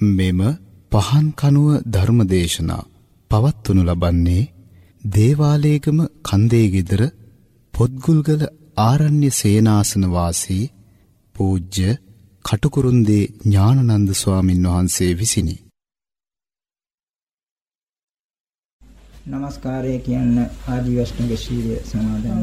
මෙම පහන් කනුව ධර්මදේශනා පවත්වනු ලබන්නේ දේවාලේගම කන්දේ ගෙදර පොත්ගුල්ගල ආරණ්‍ය සේනාසන වාසී පූජ්‍ය කටුකුරුන්දේ ඥානනන්ද ස්වාමින් වහන්සේ විසිනි. নমස්කාරය කියන්න ආදිවස්තුක ශීලය සමාදන්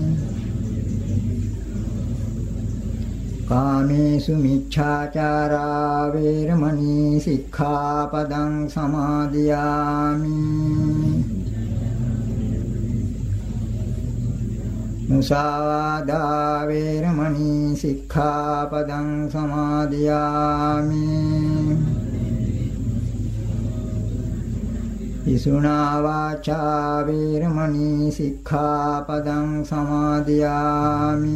කාමේසු මිච්ඡාචාරා වේරමණී සික්ඛාපදං සමාදියාමි. මුසාවාදා වේරමණී සික්ඛාපදං සමාදියාමි. ඉසුනා වාචා වේරමණී සික්ඛාපදං සමාදියාමි.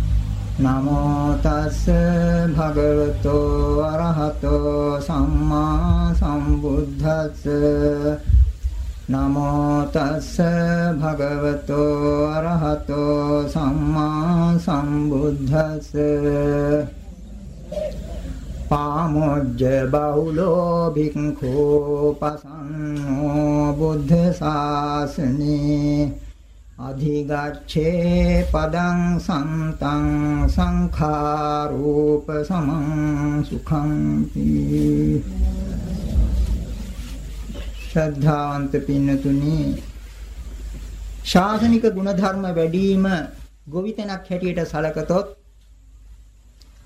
නමෝ තස්ස භගවතෝ අරහතෝ සම්මා සම්බුද්දස්ස. නමෝ තස්ස භගවතෝ අරහතෝ සම්මා සම්බුද්දස්ස. පාමොජ්ජ බහුලෝ භික්ඛෝ පසන්නෝ බුද්ධ ශාසනේ. අධිගච්ඡේ පදං සන්තං සංඛාරූප සමං සුඛං ශ්‍රද්ධාවන්ත පින්නතුනි ශාසනික ගුණධර්ම වැඩිම ගොවිතැනක් හැටියට සලකතොත්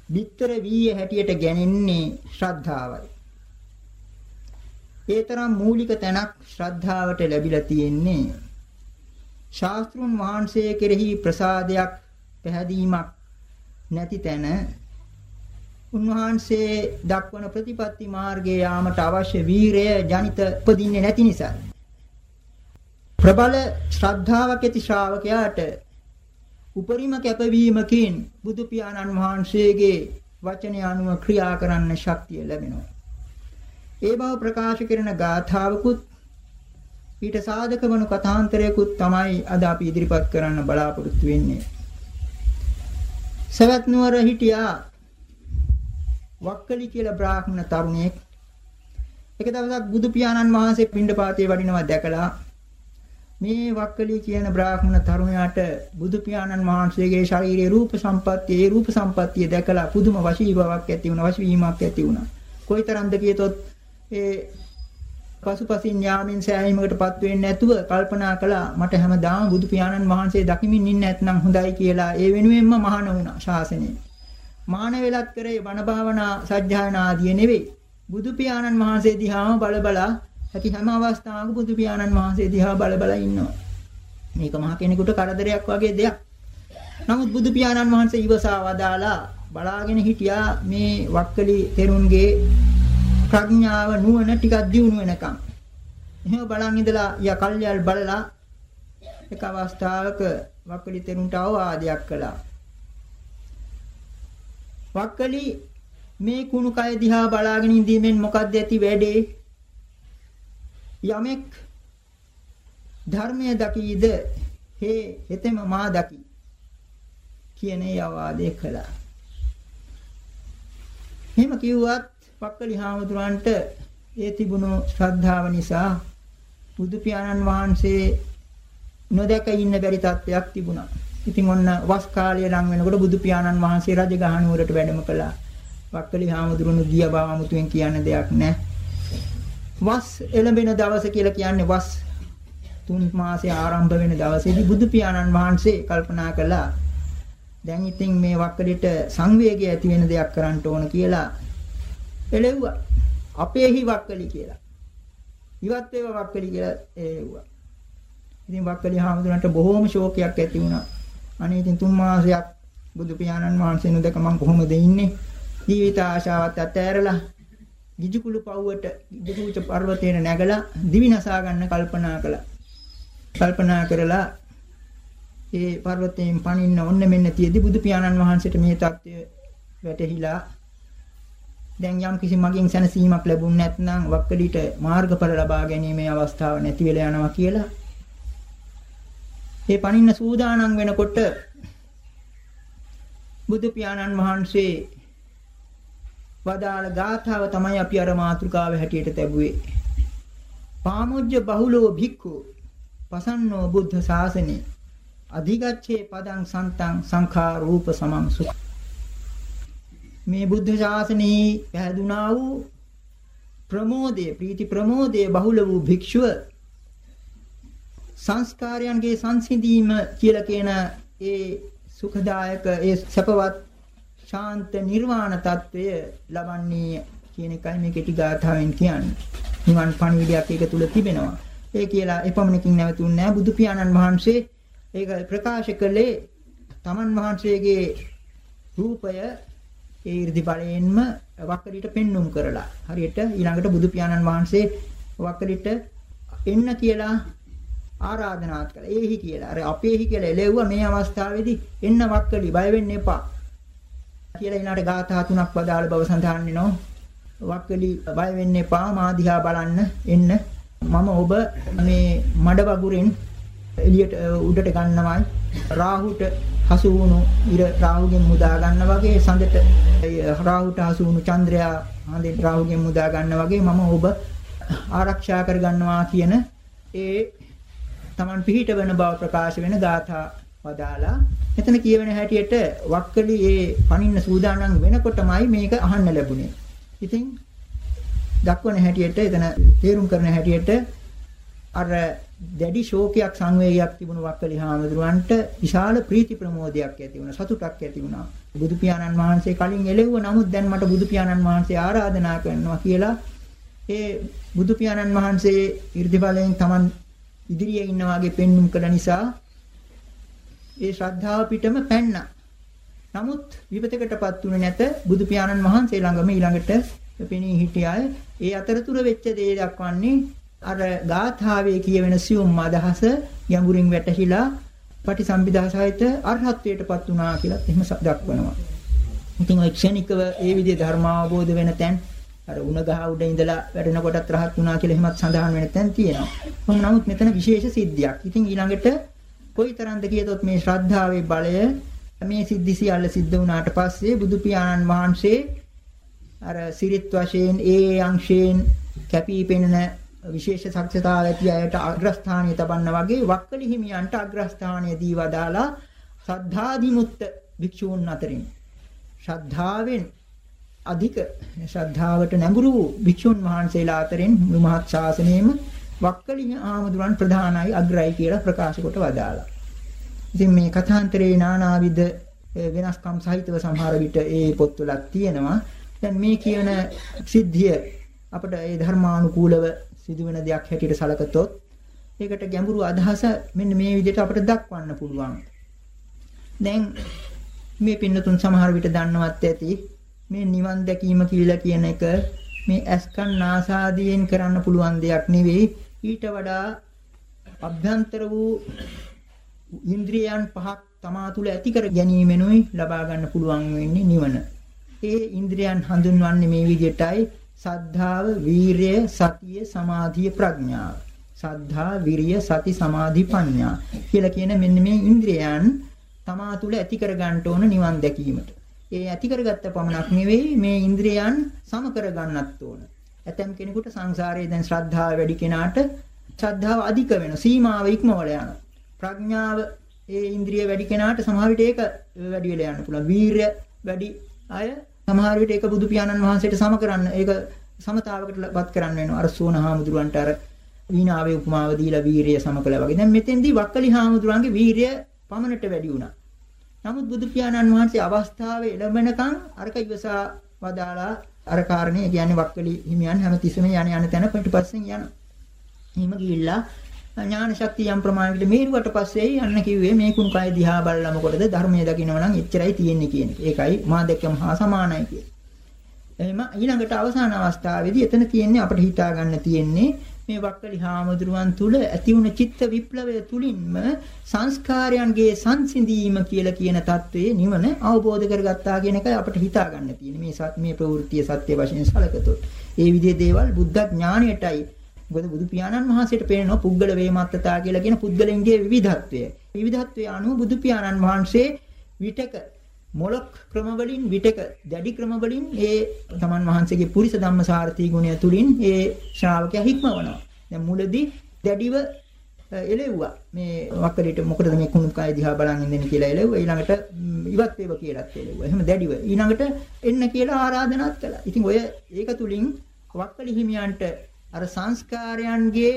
bitter වීය හැටියට ගැනෙන්නේ ශ්‍රද්ධාවයි. ඒ තරම් මූලික තැනක් ශ්‍රද්ධාවට ලැබිලා තියෙන්නේ ශාස්ත්‍රුන් වහන්සේ කෙරෙහි ප්‍රසාදයක් පැහැදීමක් නැති තැන උන්වහන්සේ දක්වන ප්‍රතිපත්ති මාර්ගයේ යාමට අවශ්‍ය වීරය ජනිත උපදින්නේ නැති නිසා ප්‍රබල ශ්‍රද්ධාවක් ඇති ශ්‍රාවකයාට උපරිම කැපවීමකින් බුදු පියාණන් වහන්සේගේ වචනය අනුව ක්‍රියා කරන්න ශක්තිය ලැබෙනවා. ඒ බව ප්‍රකාශ කරන ගාථාවකුත් ඊට සාධක වනු කථාන්තරයකුත් තමයි අද අපි ඉදිරිපත් කරන්න බලාපොරොත්තු වෙන්නේ. සවැත් නුවර හිටියා වක්කලි කියලා බ්‍රාහ්මණ තරුණයෙක්. එක දවසක් බුදු පියාණන් වහන්සේ පිණ්ඩපාතේ වඩිනවා දැකලා මේ වක්කලි කියන බ්‍රාහ්මණ තරුණයාට බුදු පියාණන් වහන්සේගේ ශාරීරික රූප සම්පත්තිය, ඒ රූප සම්පත්තිය දැකලා පුදුම වශී බවක් ඇති වුණා, වශීවීමක් ඇති වුණා. කොයිතරම්ද කියතොත් ඒ පසුපසින් යාමින් සෑහීමකටපත් වෙන්නේ නැතුව කල්පනා කළා මට හැමදාම බුදු පියාණන් වහන්සේ දකිමින් ඉන්න නැත්නම් හොඳයි කියලා ඒ වෙනුවෙන්ම මහාන වුණා ශාසනය. මාන වෙලත් කරේ බණ භාවනා සජ්ජායනා ආදී නෙවෙයි. බුදු පියාණන් වහන්සේ දිහාම බල බලා ඇති හැම අවස්ථාවක බුදු පියාණන් වහන්සේ දිහා බල බල ඉන්නවා. මේක මහ කෙනෙකුට කරදරයක් වගේ දෙයක්. නමුත් බුදු පියාණන් වහන්සේ ඉවසා වදාලා බලාගෙන හිටියා මේ වක්කලි තෙරුන්ගේ ප්‍රඥාව නුවණ ටිකක් දියුණු වෙනකම්. එහෙම බලන් ඉඳලා යා කල්යල් බලලා එක අවස්ථාවක වක්කලි තෙරුන්ට අවවාදයක් කළා. වක්කලි මේ කුණු කය දිහා බලාගෙන ඉඳීමෙන් මොකද්ද ඇති වැඩේ? යමෙක් ධර්මය දකීද හේ හෙතෙම මා දකි කියන ඒ අවවාදේ කළා. එහෙම කිව්වත් පක්කලි හාමුදුරන්ට ඒ තිබුණු ශ්‍රද්ධාව නිසා බුදු පියාණන් වහන්සේ නොදැක ඉන්න බැරි තත්ත්වයක් තිබුණා. ඉතින් ඔන්න වස් කාලය ලඟ වෙනකොට බුදු පියාණන් වහන්සේ රජගහ නුවරට වැඩම කළා. පක්කලි හාමුදුරුවෝ ගිය බව 아무තුවෙන් කියන්න දෙයක් නැහැ. වස් එළඹෙන දවස කියලා කියන්නේ වස් තුන් මාසේ ආරම්භ වෙන දවසේදී බුදු පියාණන් වහන්සේ කල්පනා කළා දැන් ඉතින් මේ වක්කඩේට සංවේගය ඇති වෙන දෙයක් කරන්න ඕන කියලා එළෙව්වා. අපේහි වක්කලි කියලා. ඉවත් වේව වක්කලි කියලා එළෙව්වා. ඉතින් වක්කලි හාමුදුරන්ට බොහෝම ශෝකයක් ඇති වුණා. අනේ ඉතින් තුන් මාසයක් බුදු පියාණන් වහන්සේ නොදක මං කොහොමද ඉන්නේ? ජීවිත ආශාවත් අතෑරලා ගිජුකුළු පව්වට ගිජුකුච පර්වතේන නැගලා දිවි නසා ගන්න කල්පනා කළා. කල්පනා කරලා ඒ පර්වතයෙන් පනින්න ඔන්න මෙන්න තියදී බුදු පියාණන් වහන්සේට මේ தත්ත්වය වැටහිලා දැන් යම් කිසි මගින් සැනසීමක් ලැබුණ නැත්නම් වක්කඩිට මාර්ගඵල ලබා ගැනීමේ අවස්ථාව නැති වෙලා යනවා කියලා. මේ පණින්න සූදානම් වෙනකොට බුදු පියාණන් වහන්සේ වදාළ ගාථාව තමයි අපි අර මාතෘකාව හැටියට තැබුවේ. පාමුජ්ජ බහුලෝ භික්ඛු පසන්නෝ බුද්ධ ශාසනේ අධිගච්ඡේ පදං සන්තං සංඛා රූප සමං සුඛ මේ බුද්ධ ශාසනයේ පැහැදුනා වූ ප්‍රමෝදය ප්‍රීති ප්‍රමෝදය බහුල වූ භික්ෂුව සංස්කාරයන්ගේ සංසිඳීම කියලා කියන ඒ සුඛදායක ඒ සැපවත් ශාන්ත නිර්වාණ తත්වය ලබන්නේ කියන එකයි මේ කෙටි ගාථාවෙන් කියන්නේ. නිවන් පණිවිඩයක් ඒක තුල තිබෙනවා. ඒ කියලා එපමණකින් නැවතුන්නේ නැහැ බුදු පියාණන් වහන්සේ ඒක ප්‍රකාශ කළේ තමන් වහන්සේගේ රූපය ඒ 이르දිපලයෙන්ම වක්කඩියට පෙන්눔 කරලා හරියට ඊළඟට බුදු පියාණන් වහන්සේ වක්කඩියට එන්න කියලා ආරාධනාත් කළා. ඒහි කියලා. අර අපේහි කියලා එළෙව්වා මේ අවස්ථාවේදී එන්න වක්කඩි බය වෙන්න එපා. කියලා ඊළඟට ගාථා තුනක් වදාළ බව සඳහන් වෙනවා. වක්කඩි බය වෙන්න එපා මා දිහා බලන්න එන්න. මම ඔබ මේ මඩ වගුරෙන් එළියට උඩට ගන්නමයි. රාහුට හසු වුණු ඉර රාහුගෙන් මුදා ගන්න වගේ සඳට රාහුට හසු වුණු චන්ද්‍රයා හඳෙන් රාහුගෙන් මුදා ගන්න වගේ මම ඔබ ආරක්ෂා කර ගන්නවා කියන ඒ Taman පිහිට වෙන බව ප්‍රකාශ වෙන ගාථා වදාලා එතන කියවෙන හැටියට වක්කලි ඒ පනින්න සූදානම් වෙනකොටමයි මේක අහන්න ලැබුණේ. ඉතින් දක්වන හැටියට එතන තේරුම් කරන හැටියට අර දැඩි ශෝකයක් සංවේගයක් තිබුණු වක්කලි හාමුදුරුවන්ට විශාල ප්‍රීති ප්‍රමෝදයක් ඇති වුණා සතුටක් ඇති වුණා. බුදු පියාණන් වහන්සේ කලින් එළෙව්ව නමුත් දැන් මට බුදු පියාණන් වහන්සේ ආරාධනා කරනවා කියලා ඒ බුදු පියාණන් වහන්සේ 이르දි බලයෙන් Taman ඉදිරියේ ඉන්න වාගේ පෙන්눔 කළ නිසා ඒ ශ්‍රද්ධාව පිටම පැන්නා. නමුත් විපතකටපත් උනේ නැත බුදු පියාණන් වහන්සේ ළඟම ඊළඟට පෙනී හිටියයි. ඒ අතරතුර වෙච්ච දේ දක්වන්නේ අර ගාථාවේ කියවෙන සියුම් අදහස ගැඹුරින් වැටහිලා පටිසම්භිදා සහිත අරහත්ත්වයටපත් වුණා කියලා එහෙම දක්වනවා. ඉතින් ඔය ක්ෂණිකව ඒ විදිහේ ධර්ම අවබෝධ වෙන තැන් අර උණ ගහ උඩ ඉඳලා වැඩෙන කොටත් රහත් වුණා කියලා එහෙමත් සඳහන් වෙන තැන් තියෙනවා. කොහොම නමුත් මෙතන විශේෂ සිද්ධියක්. ඉතින් ඊළඟට කොයිතරම්ද කියතොත් මේ ශ්‍රද්ධාවේ බලය මේ සිද්ධි සියල්ල සිද්ධ වුණාට පස්සේ බුදු පියාණන් වහන්සේ අර සිරිත් වශයෙන් ඒ අංශයෙන් කැපී පෙනෙන විශේෂ ශක්තිතාව ඇති අයට අග්‍රස්ථානීය තබන්න වගේ වක්කලි හිමියන්ට අග්‍රස්ථානීය දී වදාලා සද්ධාදිමුත්ත භික්ෂූන් අතරින් ශ්‍රද්ධාවෙන් අධික ශ්‍රද්ධාවට නැඹුරු වූ භික්ෂුන් වහන්සේලා අතරින් මුළු මහත් ශාසනයෙම වක්කලි ආමදුරන් ප්‍රධානයි අග්‍රයි කියලා ප්‍රකාශ කොට වදාලා. ඉතින් මේ කථාන්තරේ නානාවිද වෙනස්කම් සහිතව සමහර විට ඒ පොත්වලක් තියෙනවා. දැන් මේ කියන සිද්ධිය අපිට ඒ ධර්මානුකූලව සිදුවෙන දෙයක් හැටියට සැලකතොත් ඒකට ගැඹුරු අදහස මෙන්න මේ විදිහට අපිට දක්වන්න පුළුවන්. දැන් මේ පින්නතුන් සමහර විට දන්නවත් ඇති මේ නිවන් දැකීම කියලා කියන එක මේ ඇස්කන් නාසාදියෙන් කරන්න පුළුවන් දෙයක් නෙවෙයි ඊට වඩා අභ්‍යන්තර වූ ඉන්ද්‍රියයන් පහක් තමා තුළ ඇති කර ගැනීමෙනුයි ලබා ගන්න පුළුවන් වෙන්නේ නිවන. ඒ ඉන්ද්‍රියයන් හඳුන්වන්නේ මේ විදිහටයි සද්ධාව, වීරය, සතිය, සමාධිය, ප්‍රඥාව. සද්ධා, විරිය, සති, සමාධි, ප්‍රඥා කියලා කියන මෙන්න මේ ඉන්ද්‍රියයන් තමා තුළ ඇති කර ගන්නට ඕන නිවන් දැකීමට. ඒ ඇති කරගත්ත පමණක් නෙවෙයි මේ ඉන්ද්‍රියයන් සම කර ගන්නත් ඕන. ඇතම් කෙනෙකුට සංසාරයේ දැන් ශ්‍රද්ධාව වැඩි කෙනාට ශ්‍රද්ධාව අධික වෙන සීමාව ඉක්මවල යනවා. ප්‍රඥාව ඒ ඉන්ද්‍රිය වැඩි කෙනාට සමහර විට ඒක වැඩි වෙලා යන්න පුළුවන්. වීරය වැඩි අය සමහර විට ඒක බුදු පියාණන් වහන්සේට සම කරන්න ඒක සමතාවකටපත් කරන්න වෙනවා. අර සෝනහාමුදුරන්ට අර වීණාවේ උපමාව දීලා වීරිය සම කළා වගේ. දැන් මෙතෙන්දී වක්කලි හාමුදුරන්ගේ වීරිය පමණට වැඩි වුණා. නමුත් බුදු පියාණන් වහන්සේ අවස්ථාවේ එළඹෙනකන් අරක ඉවසා වදාලා අර කාරණේ කියන්නේ වක්කලි හිමියන් හැමතිස්සෙම යණ යන තැන පිටිපස්සෙන් යනවා. එහෙම ගිහිල්ලා ඥාන ශක්තිය යම් ප්‍රමාණයකට මේරුවට පස්සේ යන්න කිව්වේ මේ කුණු කය දිහා බලලා මොකටද ධර්මයේ දකින්න නම් එච්චරයි තියෙන්නේ කියන එක. ඒකයි මා දැක්කම හා සමානයි කියන්නේ. එහෙම ඊළඟට අවසාන අවස්ථාවේදී එතන තියෙන්නේ අපිට හිතා ගන්න තියෙන්නේ මේ වක්කලි හාමුදුරුවන් තුල ඇති වුණ චිත්ත විප්ලවය තුලින්ම සංස්කාරයන්ගේ සංසිඳීම කියලා කියන தત્ත්වයේ නිවන අවබෝධ කරගත්තා කියන එකයි අපිට හිතා ගන්න තියෙන්නේ මේ සත් මේ ප්‍රවෘත්තිය සත්‍ය වශයෙන් සැලකතොත්. ඒ විදිහේ දේවල් බුද්ධ ඥාණයටයි මොකද බුදු පියාණන් වහන්සේට පේනවා පුද්ගල වේමත්තතා කියලා කියන පුද්ගලයන්ගේ විවිධත්වය. විවිධත්වයේ අනුව බුදු පියාණන් වහන්සේ විතක මොලොක් ක්‍රම වලින් විතක දැඩි ක්‍රම වලින් ඒ තමන් වහන්සේගේ පුරිස ධම්මසාරති ගුණය තුලින් ඒ ශ්‍රාවකයා හික්මවනවා. දැන් මුලදී දැඩිව එළෙව්වා. මේ වක්කලිට මොකටද මේ කුණු කය දිහා බලන් ඉඳින්න කියලා එළෙව්වා. ඊළඟට ඉවත් වේව කියලාත් එළෙව්වා. එහෙම දැඩිව. ඊළඟට එන්න කියලා ආරාධනාත් කළා. ඉතින් ඔය ඒක තුලින් වක්කලි හිමියන්ට අර සංස්කාරයන්ගේ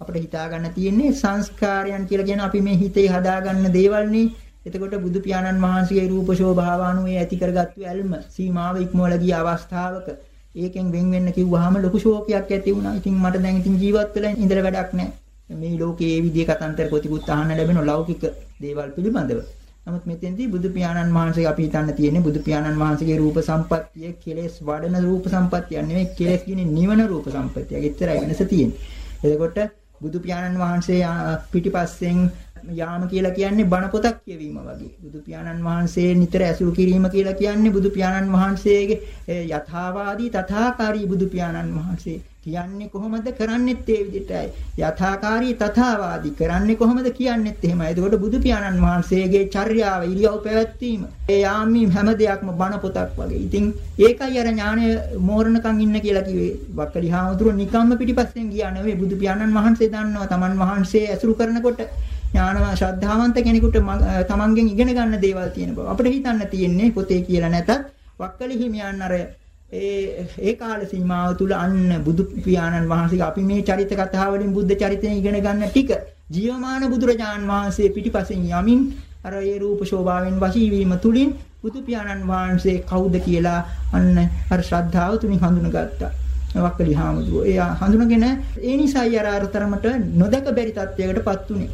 අපිට හිතා ගන්න තියෙන්නේ සංස්කාරයන් කියලා කියන අපි මේ හිතේ හදාගන්න දේවල්නේ එතකොට බුදු පියාණන් වහන්සේගේ රූප ශෝභාවානුවේ ඇති කරගත්තු ඇල්ම සීමාව ඉක්මවල ගිය අවස්ථාවක ඒකෙන් වෙන් වෙන්න කිව්වහම ලොකු ශෝකයක් ඇති වුණා. ඉතින් මට දැන් ඉතින් ජීවත් වෙලා ඉඳලා වැඩක් නැහැ. මේ ලෝකයේ මේ විදිහේ කතන්තර පොතිකුත් අහන්න ලැබෙන ලෞකික දේවල් පිළිබඳව. නමුත් මෙතෙන්දී බුදු පියාණන් වහන්සේ අපි හිතන්න තියෙන්නේ බුදු පියාණන් වහන්සේගේ රූප සම්පත්තිය කෙලෙස් වඩන රූප සම්පත්තිය නෙවෙයි කෙලෙස් කියන්නේ නිවන රූප සම්පත්තිය. එච්චරයි වෙනස තියෙන්නේ. එතකොට බුදු පියාණන් වහන්සේ පිටිපස්සෙන් යාම කියලා කියන්නේ බණ පොතක් කියවීම වගේ. බුදු පියාණන් වහන්සේ නිතර ඇසුරු කිරීම කියලා කියන්නේ බුදු පියාණන් වහන්සේගේ යථාවාදී තථාකාරී බුදු පියාණන් වහන්සේ කියන්නේ කොහොමද කරන්නෙත් ඒ විදිහටයි. යථාකාරී තථාවාදී කරන්නේ කොහොමද කියන්නෙත් එහෙමයි. එතකොට බුදු පියාණන් වහන්සේගේ චර්යාව ඉරියව් පැවැත්වීම ඒ යාමී හැම දෙයක්ම බණ පොතක් වගේ. ඉතින් ඒකයි අර ඥානය මෝරණකම් ඉන්න කියලා කිව්වේ. වක්කලි හාමුදුරුවෝ නිකම්ම පිටිපස්සෙන් ගියා නෙවෙයි. බුදු පියාණන් වහන්සේ දන්නවා තමන් වහන්සේ ඇසුරු කරනකොට ඥානව ශ්‍රද්ධාවන්ත කෙනෙකුට තමන්ගෙන් ඉගෙන ගන්න දේවල් තියෙන බව. අපිට හිතන්න තියෙන්නේ පොතේ කියලා නැතත් වක්කලි හිමියන් අර ඒ ඒ කාල සීමාව තුල අන්න බුදු පියාණන් වහන්සේගේ අපි මේ චරිත කතා වලින් බුද්ධ චරිතයෙන් ඉගෙන ගන්න ටික ජීවමාන බුදුරජාන් වහන්සේ පිටිපසින් යමින් අර ඒ රූප ශෝභාවෙන් වශී වීම තුලින් බුදු පියාණන් වහන්සේ කවුද කියලා අන්න අර ශ්‍රද්ධාව තුලින් හඳුනගත්තා. වක්කලි හාමුදුරුවෝ. ඒ හඳුනගෙන ඒ නිසායි අර අරතරමට නොදක බැරි තත්වයකටපත් උනේ.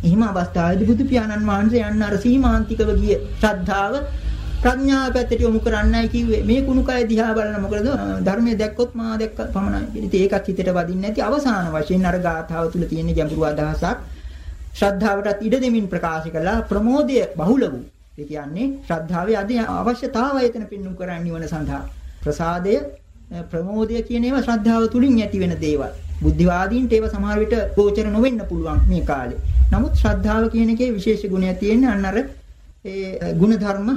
එහෙම අවස්ථාවේදී බුදු පියාණන් වහන්සේ යන්න අර සීමාන්තිකව ගිය ශ්‍රද්ධාව ප්‍රඥාව පැත්තට යොමු කරන්නයි කිව්වේ. මේ කුණුකය දිහා බලන මොකද ධර්මයේ දැක්කොත් මා දැක්ක පමණයි. ඉතින් ඒකත් හිතට වදින්නේ නැති අවසාන වශයෙන් අර ගාථාව තුල තියෙන ගැඹුරු අදහසක් ශ්‍රද්ධාවටත් ඉඩ දෙමින් ප්‍රකාශ කළා ප්‍රමෝදය බහුල වූ. ඒ කියන්නේ ශ්‍රද්ධාවේ අද අවශ්‍යතාවය එතන පින්නුම් කරන්නේ නිවන සඳහා. ප්‍රසාදය ප්‍රමෝදය කියන ඒවා ශ්‍රද්ධාව තුලින් ඇති වෙන දේවල්. බුද්ධිවාදීන්ට ඒවා සමහර විට ගෝචර නොවෙන්න පුළුවන් මේ කාලේ. නමුත් ශ්‍රද්ධාව කියන එකේ විශේෂ ගුණයක් තියෙන්නේ අන්න අර ඒ ಗುಣධර්ම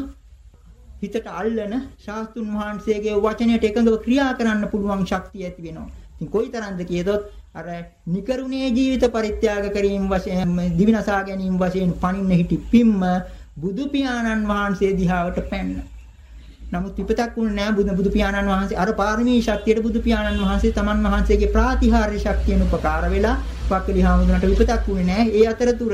හිතට අල්ලන ශාස්තුන් වහන්සේගේ වචනයට එකඟව ක්‍රියා කරන්න පුළුවන් ශක්තිය ඇති වෙනවා. ඉතින් කොයිතරම්ද කියතොත් අර නිකරුණේ ජීවිත පරිත්‍යාග කිරීම වශයෙන් දිවිනසා ගැනීම වශයෙන් පණින්න හිටි පිම්ම බුදු පියාණන් වහන්සේ දිහාවට පැන්න. නමුත් විපතක් වුණේ නැහැ බුදු බුදු පියාණන් වහන්සේ අර පාරමී ශක්තියට බුදු පියාණන් වහන්සේ තමන් වහන්සේගේ ප්‍රාතිහාර්ය ශක්තියන උපකාර වෙලා පක්කලි හාමුදුරන්ට විපතක් වුණේ නැහැ. ඒ අතරතුර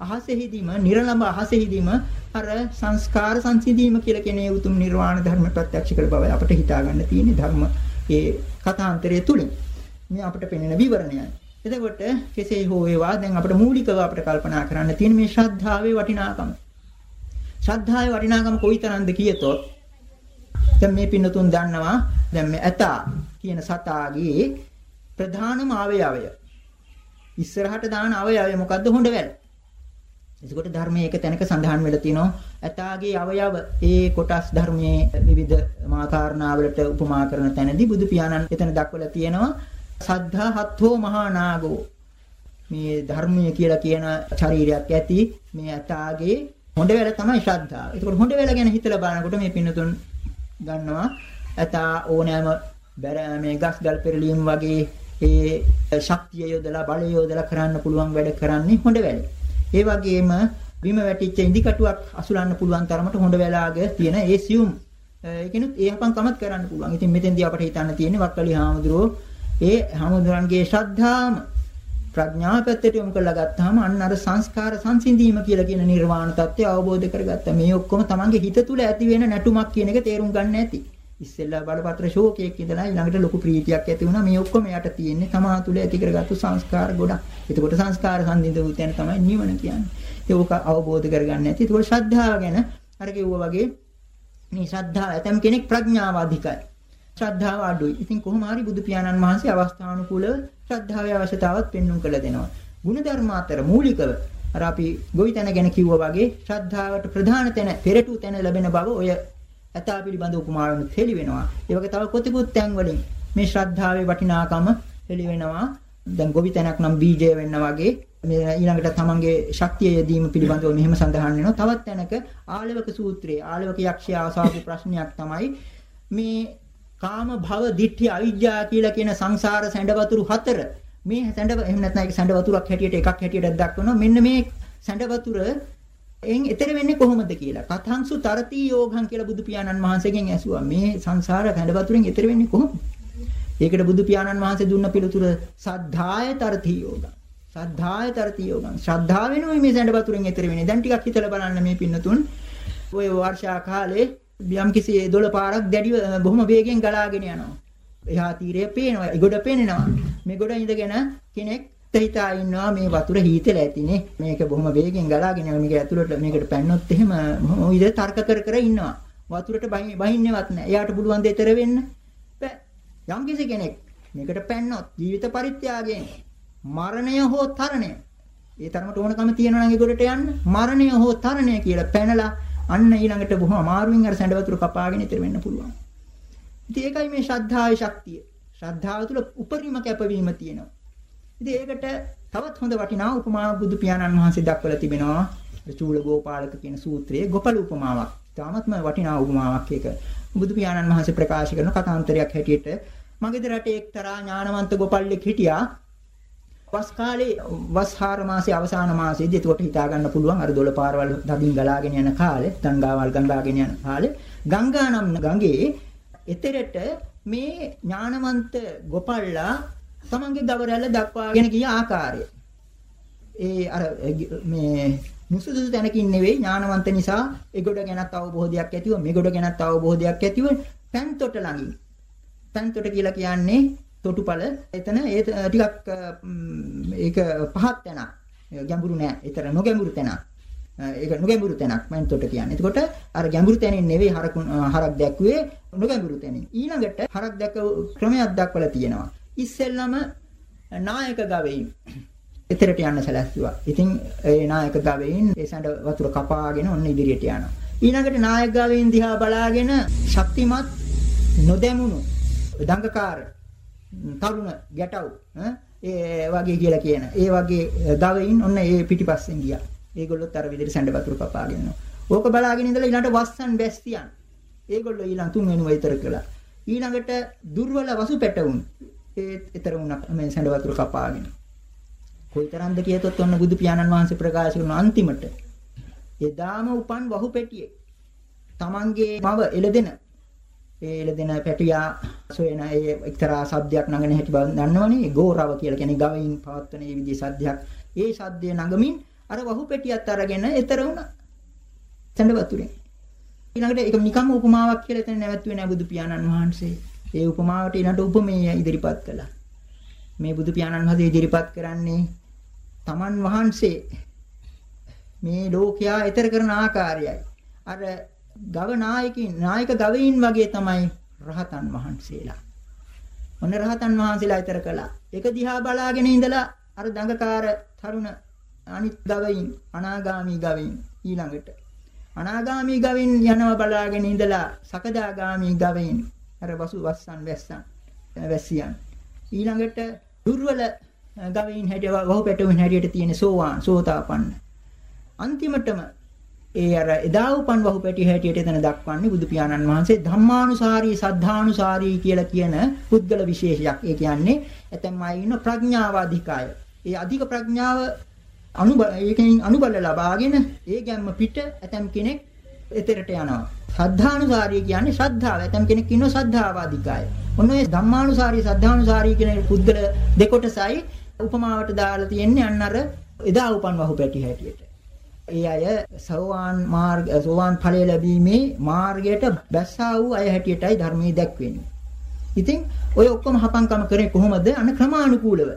අහසෙහිදීම නිර්ලඹ අහසෙහිදීම අර සංස්කාර සංසිඳීම කියලා කියන ඒ උතුම් නිර්වාණ ධර්ම ප්‍රත්‍යක්ෂ කළ බව අපිට හිතා ගන්න තියෙන ධර්ම ඒ කථාන්තරය තුලින් මේ අපිට පෙනෙන විවරණයයි. එතකොට කෙසේ හෝ වේවා දැන් අපිට මූලිකව අපිට කල්පනා කරන්න තියෙන මේ ශ්‍රද්ධාවේ වටිනාකම. ශ්‍රද්ධාවේ වටිනාකම කොයිතරම්ද කියතොත් දැන් මේ පින්නතුන් දන්නවා දැන් මේ ඇතා කියන සතාගේ ප්‍රධානම අවයවය ඉස්සරහට දාන අවයවය මොකද්ද හොඬවැල්. එතකොට ධර්මයේ එක තැනක සඳහන් වෙලා තිනවා ඇතාගේ අවයව ඒ කොටස් ධර්මයේ විවිධ මාකාරණාවලට උපමා කරන තැනදී බුදු පියාණන් එතන දක්වලා තියෙනවා සද්ධා හත්ථෝ මහා නාගෝ මේ ධර්මයේ කියලා කියන ශරීරයක් ඇති මේ ඇතාගේ හොඬවැල තමයි ශ්‍රද්ධාව. ඒකෝට හොඬවැල ගැන හිතලා බලනකොට මේ පින්නතුන් ගන්නවා ඇතා ඕනෑම මේ ගස් ගල් පෙරලීම් වගේ ඒ ශක්තිය යොදලා බලය යොදලා කරන්න පුළුවන් වැඩ කරන්නේ හොඬවැල. ඒ වගේම බිම වැටිච්ච ඉදි කටුවක් අසුලන්න පුළුවන් තරමට හොඬවැලාගේ තියෙන ඒ සියුම් ඒකිනුත් ඒ හපන්කමත් කරන්න පුළුවන්. ඉතින් මෙතෙන්දී අපිට හිතන්න තියෙන්නේ වක්කලි හාමුදුරුවෝ ඒ හාමුදුරන්ගේ ශ්‍රද්ධාම ප්‍රඥාව පැත්තට යොමු කරලා ගත්තාම අන්න අර සංස්කාර සංසිඳීම කියලා කියන නිර්වාණ தත්ත්වය අවබෝධ කරගත්තා. මේ ඔක්කොම තමන්ගේ හිත තුළ ඇති වෙන නැටුමක් කියන එක තේරුම් ගන්න ඇති. ඉස්සෙල්ලා බලපත්‍ර ශෝකයක් ඉඳලා ඊළඟට ලොකු ප්‍රීතියක් ඇති වුණා. මේ ඔක්කොම යට තියෙන්නේ තමා තුළ ඇති කරගත්තු සංස්කාර ගොඩක්. එතකොට සංස්කාර සංසිඳ වූ තැන තමයි නිවන කියන්නේ. ඒක අවබෝධ කරගන්න ඇති. ඒකෝ ශ්‍රද්ධාව ගැන අර කිව්වා වගේ මේ ශ්‍රද්ධාව ඇතම් කෙනෙක් ප්‍රඥාව අධිකයි. ශ්‍රද්ධාව අඩුයි. ඉතින් කොහොම හරි බුදු පියාණන් වහන්සේ අවස්ථානුකූලව ශ්‍රද්ධාවේ අවශ්‍යතාවත් පෙන්වුම් කළ දෙනවා. ಗುಣධර්ම අතර මූලිකව අර අපි ගොවිතැන ගැන කිව්වා වගේ ශ්‍රද්ධාවට ප්‍රධාන තැන පෙරටු තැන ලැබෙන බව ඔය ඇතා පිළිබඳ උපමාවෙන් හෙළි වෙනවා. ඒ වගේ තව කොතිකුත් තැන් වලින් මේ ශ්‍රද්ධාවේ වටිනාකම හෙළි වෙනවා. දැන් ගොවිතැනක් නම් බීජය වෙන්න වගේ මේ ඊළඟට තමන්ගේ ශක්තිය යෙදීම පිළිබඳව මෙහෙම සඳහන් වෙනවා. තවත් තැනක ආලවක සූත්‍රයේ ආලවක යක්ෂයා අසාපු ප්‍රශ්නයක් තමයි මේ කාම භව දිට්ඨි අවිජ්ජා කියලා කියන සංසාර සැඬ වතුරු හතර මේ සැඬ එහෙම නැත්නම් ඒක සැඬ වතුරක් හැටියට එකක් හැටියට දක්වනවා මෙන්න මේ සැඬ වතුර එන් ඊතර වෙන්නේ කොහොමද කියලා. කතංසු තරති යෝගං කියලා බුදු පියාණන් වහන්සේගෙන් ඇසුවා. මේ සංසාර සැඬ වතුරෙන් ඊතර වෙන්නේ කොහොමද? ඒකට බුදු පියාණන් වහන්සේ දුන්න පිළිතුර සද්ධාය තරති යෝගං. සද්ධාය තරති යෝගං. ශ්‍රද්ධාවෙනුයි මේ සැඬ වතුරෙන් ඊතර වෙන්නේ. දැන් ටිකක් හිතලා බලන්න මේ පින්නතුන්. ඔය වර්ෂා කාලේ යම් කිසි දොළ පාරක් දැඩි බොහොම වේගෙන් ගලාගෙන යනවා. එහා තීරය පේනවා. ඒ ගොඩ පේනවා. මේ ගොඩ ඉඳගෙන කෙනෙක් හිතා ඉන්නවා මේ වතුර හීතල ඇතිනේ. මේක බොහොම වේගෙන් ගලාගෙන යනවා. මේක ඇතුළට මේකට පැන්නොත් එහෙම බොහොම විදිහට තර්ක කර කර ඉන්නවා. වතුරට බහින්නේවත් නැහැ. එයාට පුළුවන් දෙතර වෙන්න. යම් කිසි කෙනෙක් මේකට පැන්නොත් ජීවිත පරිත්‍යාගයෙන් මරණය හෝ තරණය ඒ තරමට ඕනකම තියෙනවා නම් ඒ ගොඩට යන්න මරණය හෝ තරණය කියලා පැනලා අන්න ඊළඟට බොහොම අමාරුවෙන් අර සැඬ වතුර කපාගෙන ඉතිර වෙන්න පුළුවන්. ඉතින් ඒකයි මේ ශ්‍රද්ධාවේ ශක්තිය. ශ්‍රද්ධාව තුළ උපරිම කැපවීම තියෙනවා. ඉතින් ඒකට තවත් හොඳ වටිනා උපමා බුදු පියාණන් වහන්සේ දක්වලා තිබෙනවා. චූල ගෝපාලක කියන සූත්‍රයේ ගොපල උපමාවක්. තාමත්ම වටිනා උපමාවක් ඒක. බුදු පියාණන් වහන්සේ ප්‍රකාශ කරන කතාන්තරයක් හැටියට මගේද රටේ එක්තරා ඥානවන්ත ගොපල්ලෙක් හිටියා. වස් කාලේ වස්හාර මාසයේ අවසාන මාසයේදී එතකොට හිතා ගන්න පුළුවන් අර දොළ පාරවල් දඩින් ගලාගෙන යන කාලේ ගංගාවල් ගංගාගෙන යන කාලේ ගංගා නම් ගඟේ එතරට මේ ඥානවන්ත ගොපල්ලා තමන්ගේ දවරැල්ල දක්වාගෙන ගිය ආකාරය ඒ අර මේ මුසුදුසු තැනකින් නෙවෙයි ඥානවන්ත නිසා ඒගොඩ ගැනත් අවබෝධයක් ඇතිව මේගොඩ ගැනත් අවබෝධයක් ඇතිව පැන්තොට ළඟින් පැන්තොට කියලා කියන්නේ තොටුපළ එතන ඒ ටිකක් ඒක පහත් තැනක්. ගැඹුරු නෑ. ඒතර නොගැඹුරු තැනක්. ඒක නොගැඹුරු තැනක් මම උතට කියන්නේ. එතකොට අර ගැඹුරු තැනින් නෙවෙයි හරක් හරක් දැක්ුවේ නොගැඹුරු තැනින්. ඊළඟට හරක් දැක ක්‍රමයක් දක්වලා තියෙනවා. ඉස්සෙල්ලම නායක ගවයින් එතරට යන්න සැලැස්සුවා. ඉතින් ඒ නායක ගවයින් ඒ සඳ වතුර කපාගෙන ඔන්න ඉදිරියට යනවා. ඊළඟට නායක ගවයින් දිහා බලාගෙන ශක්තිමත් නොදැමුණු දඟකාර තරුණ ගැටව් ඒ වගේ කියලා කියන. ඒ වගේ ගවයින් ඔන්න ඒ පිටිපස්සෙන් ගියා. ඒගොල්ලොත් අර විදිහට සැඬ වතුර කපාගෙන යනවා. ඕක බලාගෙන ඉඳලා ඊළඟට වස්සන් බැස්තියන්. ඒගොල්ලෝ ඊළඟ තුන්වෙනි වයිතර කළා. ඊළඟට දුර්වල වසු පැටවුන් ඒ ඊතර වුණා. මේ සැඬ වතුර කපාගෙන. කොයිතරම්ද කියතොත් ඔන්න බුදු පියාණන් වහන්සේ ප්‍රකාශ කරන අන්තිමට එදාම උපන් වහු පෙටියේ. තමන්ගේ මව එළදෙන. ඒ එළදෙන පැටියා සොයන ඒ එක්තරා සද්දයක් නගන හැටි බව දන්නවනේ. ගෝරව කියලා කියන්නේ ගවයින් පවත්වන මේ විදිහේ සද්දයක්. ඒ සද්දය නගමින් අර වහු පෙටියත් අරගෙන එතර වුණා. සඳ වතුරෙන්. ඊළඟට ඒක නිකම්ම උපමාවක් කියලා එතන නැවතුනේ නෑ බුදු පියාණන් වහන්සේ. ඒ උපමාවට ඊළඟට උපමේය ඉදිරිපත් කළා මේ බුදු පියාණන් වහන්සේ ඉදිරිපත් කරන්නේ තමන් වහන්සේ මේ ලෝකයා ඊතර කරන ආකාරයයි. අර ගව නායකින් නායක ගවයින් වගේ තමයි රහතන් වහන්සේලා. ඔන්න රහතන් වහන්සේලා ඊතර කළා. ඒක දිහා බලාගෙන ඉඳලා අර දඟකාර තරුණ අනිත් ගවයින් අනාගාමි ගවයින් ඊළඟට අනාගාමි ගවයින් යනවා බලාගෙන ඉඳලා සකදාගාමි ගවයින් අර වසු වස්සන් වැස්සන් වැස්සියන් ඊළඟට දුර්වල ගවයින් හැටිය වහු පැටවුන් හැටියට තියෙන සෝවාන් සෝතාපන්න අන්තිමටම ඒ අර එදා උපන් වහු පැටි හැටියට එතන දක්වන්නේ බුදු පියාණන් වහන්සේ ධම්මානුසාරී සද්ධානුසාරී කියලා කියන පුද්ගල විශේෂයක්. ඒ කියන්නේ ඇතැම් අය ඉන්න ප්‍රඥාව අධිකය. ඒ අධික ප්‍රඥාව අනුබ ඒකෙන් අනුබල ලබාගෙන ඒ ගැම්ම පිට ඇතැම් කෙනෙක් එතරට යනවා. සද්ධානුසාරී කියන්නේ ශ්‍රද්ධාව. ඇතැම් කෙනෙක් ඉන්නවා සද්ධාව අධිකය. ඔන්න ඔය ධම්මානුසාරී සද්ධානුසාරී කියන පුද්ගල දෙකොටසයි උපමාවට දාලා තියෙන්නේ අන්න අර එදා උපන් වහු පැටි හැටියට. ඒ අය සෝවාන් මාර්ග සෝවාන් ඵලය ලැබීමේ මාර්ගයට බැස්සා වූ අය හැටියටයි ධර්මයේ දැක්වෙන්නේ. ඉතින් ඔය ඔක්කොම හපංකම කරේ කොහොමද? අන ක්‍රමානුකූලව.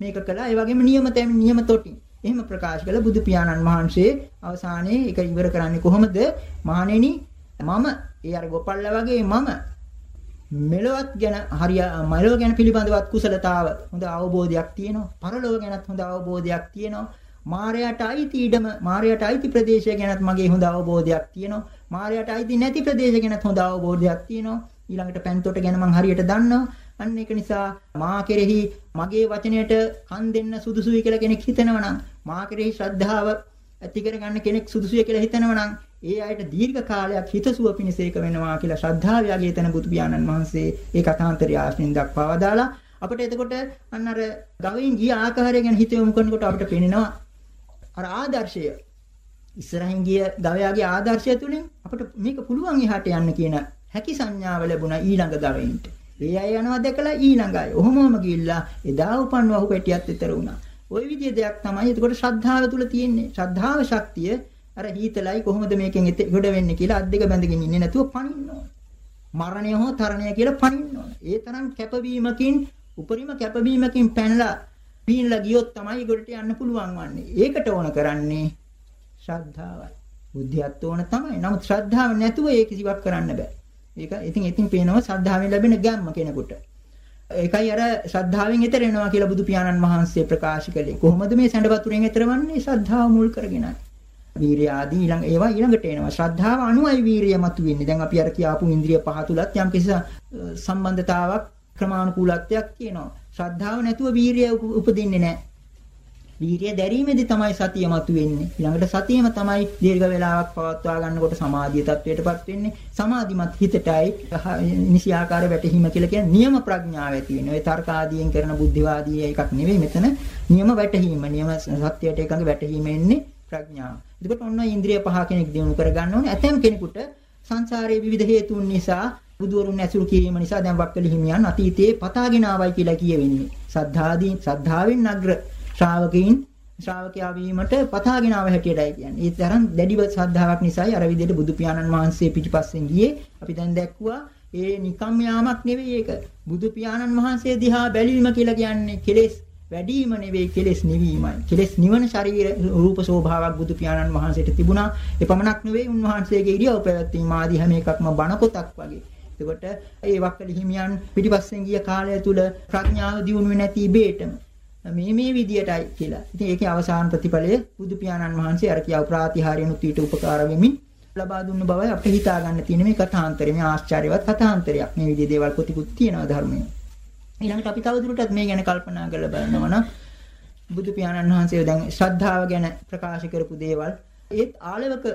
මේක කළා. ඒ වගේම නියම තැන් නියම තොටින්. එහෙම ප්‍රකාශ කළ බුදු පියාණන් වහන්සේ අවසානයේ ඒක ඉවර කරන්නේ කොහොමද? මහණෙනි මම ඒ අර ගොපල්ලා වගේ මම මෙලොවත් ගැන හරිය මෙලොව ගැන පිළිබඳවත් කුසලතාව හොඳ අවබෝධයක් තියෙනවා. පරලොව ගැනත් හොඳ අවබෝධයක් තියෙනවා. මායයට අයිති ඉඩම මායයට අයිති ප්‍රදේශය ගැනත් මගේ හොඳ අවබෝධයක් තියෙනවා. මායයට අයිති නැති ප්‍රදේශ ගැනත් හොඳ අවබෝධයක් තියෙනවා. ඊළඟට පැන්තොට ගැන මම හරියට දන්නවා. අන්න ඒක නිසා මා කෙරෙහි මගේ වචනයට කන් දෙන්න සුදුසුයි කියලා කෙනෙක් හිතනවා නම් මා කෙරෙහි ශ්‍රද්ධාව ඇති කරගන්න කෙනෙක් සුදුසුයි කියලා හිතනවා නම් ඒ අයට දීර්ඝ කාලයක් හිතසුව පිණිස ඒක වෙනවා කියලා ශ්‍රද්ධාව යගේ තන බුදු පියාණන් වහන්සේ ඒ කථාන්තරය ආශ්‍රින් දක්වා වදාලා අපිට එතකොට අන්න අර ගවයින් ගිය ආකාරය ගැන හිත යොමු කරනකොට අපිට පේනවා අර ආදර්ශය ඉස්සරහින් ගිය ගවයාගේ ආදර්ශය තුලින් අපිට මේක පුළුවන් එහාට යන්න කියන හැකි සංඥාව ලැබුණා ඊළඟ ගවයින්ට. ඒ අය යනවා දැකලා ඊළඟ අය. ඔහොමම ගිහිල්ලා එදා උපන් වහු පැටියත් විතර වුණා. ওই විදිය දෙයක් තමයි එතකොට ශ්‍රද්ධාව තුල තියෙන්නේ. ශ්‍රද්ධාව ශක්තිය අර හීතලයි කොහොමද මේකෙන් ගොඩ වෙන්නේ කියලා අත් දෙක බැඳගෙන ඉන්නේ නැතුව පනින්න ඕන. මරණය හෝ තරණය කියලා පනින්න ඕන. ඒ තරම් කැපවීමකින් උපරිම කැපවීමකින් පැනලා පීනලා ගියොත් තමයි ගොඩට යන්න පුළුවන් වන්නේ. ඒකට ඕන කරන්නේ ශ්‍රද්ධාවයි. බුද්ධියත් ඕන තමයි. නමුත් ශ්‍රද්ධාව නැතුව ඒ කිසිවක් කරන්න බෑ. ඒක ඉතින් ඉතින් පේනවා ශ්‍රද්ධාවෙන් ලැබෙන ගැම්ම කෙනෙකුට. ඒකයි අර ශ්‍රද්ධාවෙන් ඈතර වෙනවා කියලා බුදු පියාණන් වහන්සේ ප්‍රකාශ කළේ. කොහොමද මේ සැඬ වතුරෙන් ඈතරවන්නේ? ශ්‍රද්ධාව මුල් කරගෙනයි. වීරිය ආදී ඊළඟ ඒවා ඊළඟට එනවා. ශ්‍රද්ධාව අනුයි වීරිය මතුවෙන්නේ. දැන් අපි අර කියාපු ඉන්ද්‍රිය පහ තුලත් යම් කිසි සම්බන්ධතාවක් ක්‍රමානුකූලත්වයක් තියෙනවා. ශ්‍රද්ධාව නැතුව වීරිය උපදින්නේ නැහැ. වීරිය දැරීමේදී තමයි සතිය මතුවෙන්නේ. ඊළඟට සතියම තමයි දීර්ඝ වේලාවක් පවත්වා ගන්නකොට සමාධිය තත්වයටපත් වෙන්නේ. සමාධිමත් හිතටයි නිසි ආකාර වැටහීම කියලා කියන නියම ප්‍රඥාව ඇති වෙනවා. ඒ තර්ක ආදියෙන් කරන බුද්ධිවාදී එකක් නෙවෙයි මෙතන නියම වැටහීම. නියම සත්‍යයට එකඟ වැටහීම එන්නේ ප්‍රඥාව. එතකොට ඔන්න ඉන්ද්‍රිය පහ කෙනෙක් දිනු කර ගන්න ඕනේ. ඇතැම් කෙනෙකුට සංසාරයේ විවිධ හේතුන් නිසා බුදුවරුන් ඇසුරු කිරීම නිසා දැන් වක්කලි හිමියන් අතීතයේ පතාගෙන ආවයි කියලා කියවෙන්නේ. සද්ධාදී සද්ධාවෙන් නග්‍ර ශ්‍රාවකීන් ශ්‍රාවකයා වීමට පතාගෙන ආව හැටියටයි කියන්නේ. ඒ තරම් දැඩිව ශ්‍රද්ධාවක් නිසායි අර විදිහට බුදු පියාණන් වහන්සේ පිටිපස්සෙන් ගියේ. අපි දැන් දැක්කුවා ඒ නිකම් යාමක් නෙවෙයි ඒක. බුදු පියාණන් වහන්සේ දිහා බැලීම කියලා කියන්නේ කෙලෙස් වැඩිම නෙවෙයි කෙලෙස් නිවීමයි. කෙලෙස් නිවන ශරීර රූප ස්වභාවයක් බුදු පියාණන් වහන්සේට තිබුණා. ඒ පමණක් නෙවෙයි උන්වහන්සේගේ ඉරියව් පැවැත්වීම ආදී හැම එකක්ම බණ පොතක් වගේ. එතකොට ඒ වක්කලි හිමියන් පිටිපස්සෙන් ගිය කාලය තුල ප්‍රඥාව දියුණුවේ නැති ඉබේටම මේ මේ විදියටයි කියලා. ඉතින් ඒකේ අවසාන ප්‍රතිඵලය බුදු පියාණන් වහන්සේ අර කියව ප්‍රාතිහාර්යනුත් ඊට උපකාර වෙමින් ලබා දුන්න බවයි අපිට හිතා ගන්න තියෙන මේ කථාන්තරය. මේ ආශ්චර්යවත් කථාන්තරයක්. මේ විදිහේ දේවල් කොතිකුත් තියෙනවා ධර්මයේ. ඊළඟට අපි තවදුරටත් මේ ගැන කල්පනා කරලා බලනවා නම් බුදු පියාණන් වහන්සේ දැන් ශ්‍රද්ධාව ගැන ප්‍රකාශ කරපු දේවල් ඒත් ආලවක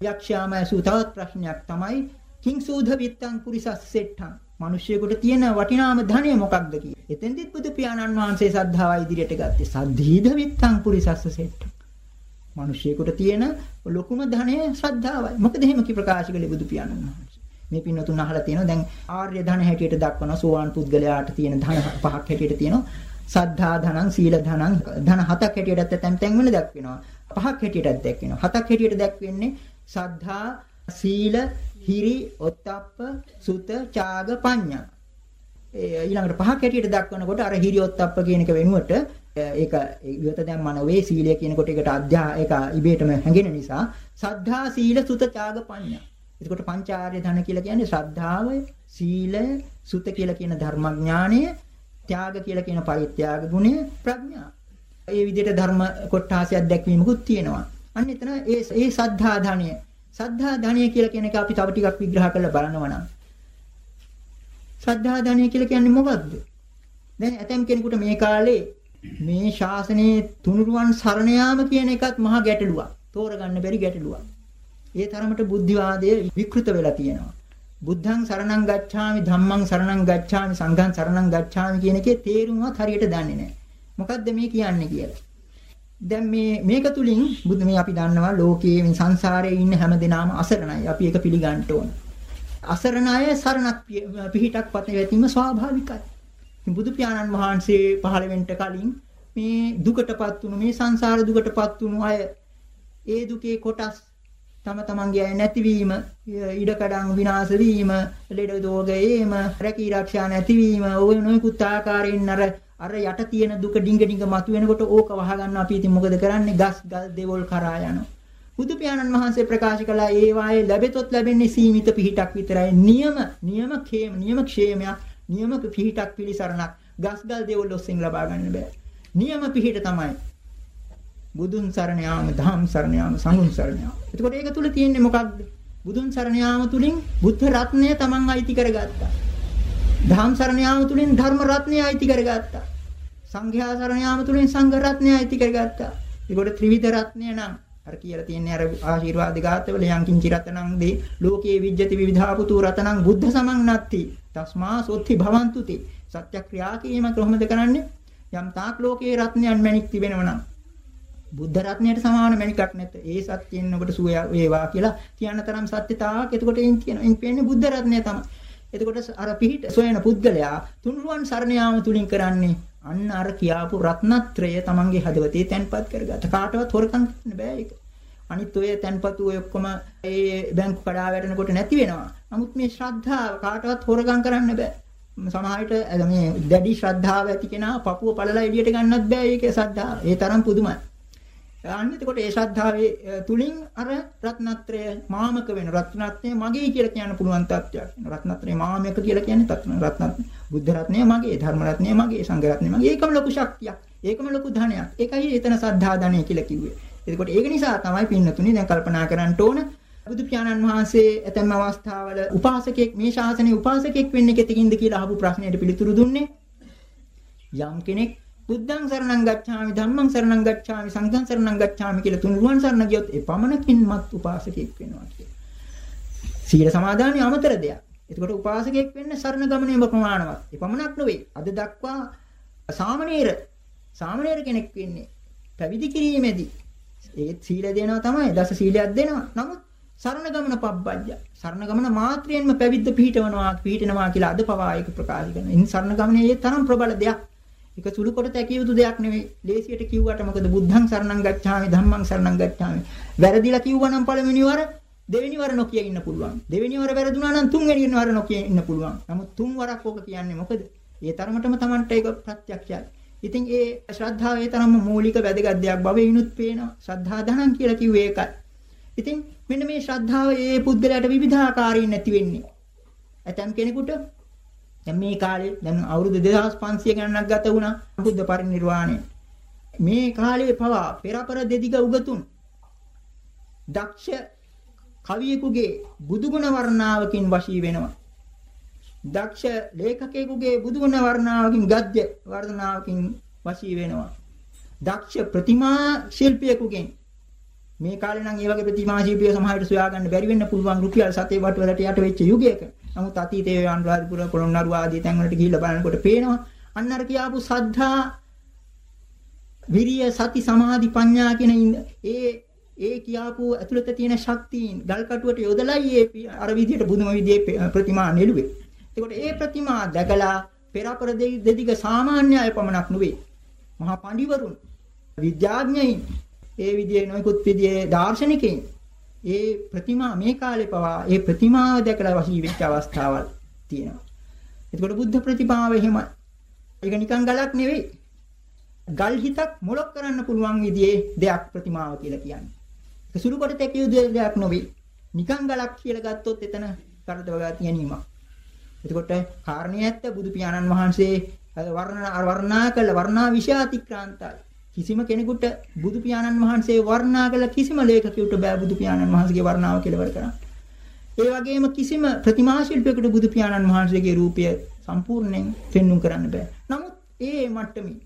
යක්ෂයාම ඇසූ තවත් ප්‍රශ්නයක් තමයි කිං සූධ විත්තං පුරිසස්සෙට්ඨං මිනිස්සුෙකුට තියෙන වටිනාම ධනය මොකක්ද කියලා. එතෙන්දිත් බුදු පියාණන් වහන්සේ සද්ධාව ඉදිරියට ගත්තේ සද්ධීධ විත්තං පුරිසස්සෙට්ඨං. මිනිස්සුෙකුට තියෙන ලොකුම ධනය ශ්‍රද්ධාවයි. මොකද එහෙම කි ප්‍රකාශ කළේ බුදු පියාණන් වහන්සේ. මේ පින්නතුන් අහලා තියෙනවා දැන් ආර්ය ධන හැටියට දක්වනවා සෝවාන් පුද්ගලයාට තියෙන ධන පහක් හැටියට තියෙනවා සද්ධා ධනං සීල ධනං ධන හතක් හැටියටත් තැන් තැන් වල දක්වනවා පහක් හැටියටත් දක්වනවා හතක් හැටියට දක්වන්නේ සද්ධා සීල හිරි ඔත්තප්ප සුත චාග පඤ්ඤා ඊළඟට පහක් හැටියට දක්වනකොට අර හිරි ඔත්තප්ප කියන එක වෙනුවට ඒක ඉවත දැම්ම නොවේ සීලය කියනකොට ඒකට අධ්‍යා ඒක ඉබේටම හැඟෙන නිසා සද්ධා සීල සුත ත්‍යාග පඤ්ඤා එතකොට පංචාර්ය ධන කියලා කියන්නේ ශ්‍රද්ධාවය, සීලය, සුත කියලා කියන ධර්මඥානය, ත්‍යාග කියලා කියන පරිත්‍යාග ගුණය, ප්‍රඥා. ඒ විදිහට ධර්ම කොටාසියක් දැක්වීමකුත් තියෙනවා. අන්න එතන ඒ ඒ සද්ධා ධනය. සද්ධා ධනය කියලා කියන එක අපි තව ටිකක් විග්‍රහ කරලා බලනවා නම්. සද්ධා ධනය කියලා කියන්නේ මොකද්ද? දැන් ඇතම් කෙනෙකුට මේ කාලේ මේ ශාසනයේ තුනුරුවන් සරණ යාම කියන එකත් මහා ගැටලුවක්. තෝරගන්න බැරි ගැටලුවක්. ඒ තරමට බුද්ධිවාදය විකෘත වෙලා තියෙනවා. බුද්ධං සරණං ගච්ඡාමි ධම්මං සරණං ගච්ඡාමි සංඝං සරණං ගච්ඡාමි කියන එකේ තේරුමවත් හරියට දන්නේ නැහැ. මොකද්ද මේ කියන්නේ කියලා. දැන් මේ මේක තුලින් බුදු මේ අපි දන්නවා ලෝකයේ මේ සංසාරයේ ඉන්න හැම දෙනාම අසරණයි. අපි ඒක පිළිගන්න ඕන. අසරණ අය සරණක් පිහිටක් පතේවීම ස්වාභාවිකයි. බුදු පියාණන් වහන්සේ පහළ වෙන්න කලින් මේ දුකටපත් වුණු මේ සංසාර දුකටපත් වුණු අය ඒ දුකේ කොටස් තම තමන්ගේ අය නැතිවීම, ඉඩකඩම් විනාශ වීම, ලෙඩ දෝගයේම, රැකී ආරක්ෂා නැතිවීම, ඔය නොයෙකුත් ආකාරයෙන් අර අර යට තියෙන දුක ඩිංග ඩිංග මතුවෙනකොට ඕක වහගන්න අපි ඉතින් මොකද කරන්නේ? ගස් ගල් දෙවොල් කරා යනවා. බුදු පියාණන් වහන්සේ ප්‍රකාශ කළා ඒ වායේ ලැබෙතොත් ලැබෙන්නේ සීමිත පිහිටක් විතරයි. නියම නියම ඛේම නියම ക്ഷേමයක් නියම පිහිටක් පිළිසරණක් ගස්ගල් දෙවොල් ඔස්සෙන් ලබා ගන්න බෑ. නියම පිහිට තමයි බුදුන් සරණ යාම, ධම් සරණ යාම, සංඝුන් සරණ යාම. එතකොට ඒක තුල තියෙන්නේ මොකක්ද? බුදුන් සරණ යාම තුලින් බුද්ධ රත්නය තමන් අයිති කරගත්තා. ධම් සරණ යාම තුලින් ධර්ම රත්නය අයිති කරගත්තා. සංඝයා සරණ යාම තුලින් සංඝ රත්නය අයිති කරගත්තා. ඒකට ත්‍රිවිධ රත්නය නම් අර කියලා තියෙන්නේ අර ආශිර්වාද ගාතවල යං කිංචි රතනං දේ ලෝකේ විජ්ජති විවිධාපුතු රතනං බුද්ධ සමං නත්ති තස්මා සොත්ති භවන්තුති සත්‍යක්‍රියා කිරීම කොහොමද කරන්නේ යම් තාක් ලෝකේ රත්නයන් මැණික් තිබෙනවනම් බුද්ධ රත්නයට සමාන මණිකක් නැත. ඒ සත්‍යයෙන් ඔබට සුවය වේවා කියලා කියන තරම් සත්‍යතාවක් එතකොට එයින් කියන. එයින් පේන්නේ බුද්ධ රත්නය තමයි. එතකොට අර පිහිට සොයන පුද්ගලයා තුන්රුවන් සරණ යාම තුලින් කරන්නේ අන්න අර කියාපු රත්නත්‍රය තමන්ගේ හදවතේ තැන්පත් කරගත්ත. කාටවත් හොරකම් කරන්න බෑ ඒක. අනිත් ඔය තැන්පතු ඔය ඔක්කොම ඒ බැංකු කඩා වැටෙනකොට නැති වෙනවා. නමුත් මේ ශ්‍රද්ධාව කාටවත් හොරකම් කරන්න බෑ. සමහරවිට මේ දැඩි ශ්‍රද්ධාව ඇති කෙනා පපුව පළලා එළියට ගන්නත් බෑ ඒකේ ශ්‍රද්ධාව. ඒ තරම් පුදුමයි. අන්න එතකොට ඒ ශ්‍රද්ධාවේ තුලින් අර රත්නත්‍රය මාමක වෙන රත්නත්‍රය මගේ කියලා කියන්න පුළුවන් තත්ත්වයක්. රත්නත්‍රය මාමක කියලා කියන්නේ තත්ත්ව රත්නත්‍රය බුද්ධ රත්නය මගේ, ධර්ම රත්නය මගේ, සංඝ රත්නය මගේ. ඒකම ලොකු ශක්තියක්. ඒකම ලොකු ධනයක්. ඒකයි එතන සද්ධා ධනය කියලා කිව්වේ. එතකොට ඒක නිසා තමයි පින්නතුනි දැන් කල්පනා කරන්න ඕන බුදු පියාණන් වහන්සේ ඇතැම් අවස්ථාවල උපාසකෙක් මේ ශාසනයේ උපාසකෙක් වෙන්නේ කෙතකින්ද කියලා අහපු ප්‍රශ්නයට පිළිතුරු දුන්නේ යම් කෙනෙක් බුද්ධං සරණං ගච්ඡාමි ධම්මං සරණං ගච්ඡාමි සංඝං සරණං ගච්ඡාමි කියලා තුන්රුවන් සරණ ගියොත් ඒ පමණකින්මත් උපාසකෙක් වෙනවා කියලා. සීල සමාදානිය අමතර දෙයක්. එතකොට උපාසකෙක් වෙන්න සරණ ගමනේම ප්‍රමාණවත්. ඒ පමණක් නෙවෙයි. අද දක්වා සාමණේර සාමණේර කෙනෙක් වෙන්නේ පැවිදි කිරීමේදී ඒත් සීල දෙනවා තමයි දස සීලයක් දෙනවා. නමුත් සරණ ගමන පබ්බජ්ජ. සරණ ගමන මාත්‍රයෙන්ම පැවිද්ද පිහිටවනවා පිහිටනවා කියලා අද පවා ඒක ප්‍රකාශ කරනවා. ඉන් සරණ ගමනේ ඒ තරම් ප්‍රබල දෙයක්. ඒක සුළු කොට තැකිය යුතු දෙයක් නෙවෙයි. ලේසියට කිව්වට මොකද බුද්ධං සරණං ගච්ඡාමි ධම්මං සරණං ගච්ඡාමි. වැරදිලා කිව්වනම් පළවෙනි වර දෙවෙනි වර නොකිය ඉන්න පුළුවන්. දෙවෙනි වර වැරදුනා නම් තුන්වෙනි වර නොකිය ඉන්න පුළුවන්. නමුත් තුන් වරක් ඕක කියන්නේ මොකද? ඒ තරමටම Tamanට ඒක ප්‍රත්‍යක්ෂයි. ඉතින් ඒ ශ්‍රද්ධාව ඒ තරම්ම මූලික වැදගත් දෙයක් බවෙිනුත් පේනවා. ශ්‍රද්ධා ධනං කියලා කිව්වේ ඒකයි. ඉතින් මෙන්න මේ ශ්‍රද්ධාව ඒ පුද්ගලයාට විවිධාකාරයෙන් නැති වෙන්නේ. ඇතම් කෙනෙකුට දැන් මේ කාලේ දැන් අවුරුදු 2500 ගණනක් ගත වුණා බුද්ධ පරිනිර්වාණය. මේ කාලේ පවා පෙරපර දෙදිග උගතුන් දක්ෂ කවියෙකුගේ බුදුගුණ වර්ණාවකින් වශී වෙනවා. දක්ෂ ලේඛකයෙකුගේ බුදුගුණ වර්ණාවකින් ගද්‍ය වර්ණාවකින් වශී වෙනවා. දක්ෂ ප්‍රතිමා ශිල්පියෙකුගෙන් මේ කාලේ නම් ඒ වගේ ප්‍රතිමා ශිල්පිය සමාජයට සොයා ගන්න බැරි වෙන්න පුළුවන් රුපියල් සතේ වට වලට යට වෙච්ච යුගයක. නමුත් අතීතයේ අනුරාධපුර පොළොන්නරුව ආදී තැන් වලට ගිහිල්ලා බලනකොට පේනවා අන්න අර කියාපු සද්ධා විරිය සති සමාධි ප්‍රඥා කියන ඒ ඒ කියාපු ඇතුළත තියෙන ශක්තියින් ගල් කටුවට යොදලයි ඒ අර විදිහට බුදුම විදිහේ ප්‍රතිමා නෙළුවේ. ඒකට ඒ ප්‍රතිමා දැකලා පෙරපර දෙදිග සාමාන්‍ය අය පමණක් නෙවෙයි. මහා පඬිවරුන් විද්‍යාඥයින් ඒ විදිහේ නොයෙකුත් විදිහේ දාර්ශනිකයින් ඒ ප්‍රතිමා මේ කාලේ පවා ඒ ප්‍රතිමාව දැකලා වශී වෙච්ච අවස්ථාවල් තියෙනවා. එතකොට බුද්ධ ප්‍රතිමාව එහෙම ඒක නිකන් ගලක් නෙවෙයි. ගල් හිතක් මොලොක් කරන්න පුළුවන් විදිහේ දෙයක් ප්‍රතිමාව කියලා කියන්නේ. ඒක සුළු කොට තැකිය යුතු දෙයක් නෙවෙයි. නිකන් ගලක් කියලා ගත්තොත් එතන කරදවගා තියනීමක්. එතකොට කාරණේ ඇත්ත බුදු පියාණන් වහන්සේ වර්ණනා වර්ණනා කළ වර්ණා විෂාතික්‍රාන්තයි. කිසිම කෙනෙකුට බුදු පියාණන් වහන්සේ වර්ණනා කළ කිසිම ලේඛකයෙකුට බෑ බුදු පියාණන් වහන්සේගේ වර්ණාව කෙලවර කරන්න. ඒ වගේම කිසිම ප්‍රතිමා ශිල්පයකට බුදු පියාණන් වහන්සේගේ රූපය සම්පූර්ණයෙන් පෙන්වුම් කරන්න බෑ. නමුත් ඒ මට්ටමින්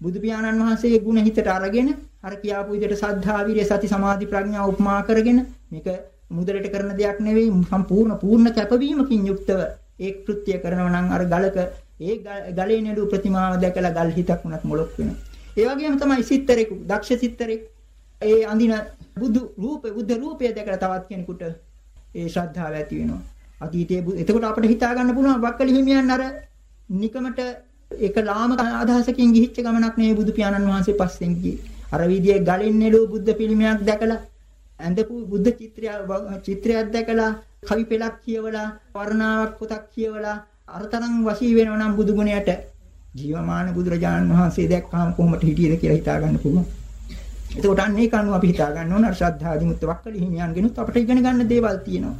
බුදු පියාණන් වහන්සේගේ ගුණ හිතට අරගෙන අර කියාපු විදිහට සද්ධා විරිය සති සමාධි ප්‍රඥා උපමා කරගෙන මේක මුදලට කරන දෙයක් නෙවෙයි සම්පූර්ණ පූර්ණ කැපවීමකින් යුක්තව ඒ කෘත්‍ය කරනවා නම් අර ගලක ඒ ගලේ නෙළු ප්‍රතිමාව දැකලා ගල් හිතක් උනත් මොලොක් වෙනවා. ඒ වගේම තමයි සිත්තරෙක් දක්ෂ සිත්තරෙක් ඒ අඳින බුදු රූපේ බුද්ධ රූපය දැකලා තවත් කෙනෙකුට ඒ ශ්‍රද්ධාව ඇති වෙනවා. අතීතයේ එතකොට අපිට හිතා ගන්න පුළුවන් වක්කලි හිමියන් අර නිකමට ඒක ලාමක අදහසකින් ගිහිච්ච ගමනක් නෙවෙයි බුදු පියාණන් වහන්සේ පස්සෙන් ගියේ. අර විදියේ ගලින් නෙළූ බුද්ධ පිළිමයක් දැකලා ඇඳපු බුද්ධ චිත්‍රය චිත්‍රයක් දැකලා කවි පෙළක් කියවලා වර්ණාවක් පොතක් කියවලා අරතරන් වශී වෙනව නම් බුදු ගුණයට ජීවමාන බුදුරජාණන් වහන්සේ දැක්කම කොහොමද හිටියේද කියලා හිතා ගන්න පුළුවන්. එතකොට අන්න ඒක අනුව අපි හිතා ගන්න ඕන අර ශ්‍රද්ධාදී මුත්ත වක්කලි හිමියන්ගෙනුත් අපිට ඉගෙන ගන්න දේවල් තියෙනවා.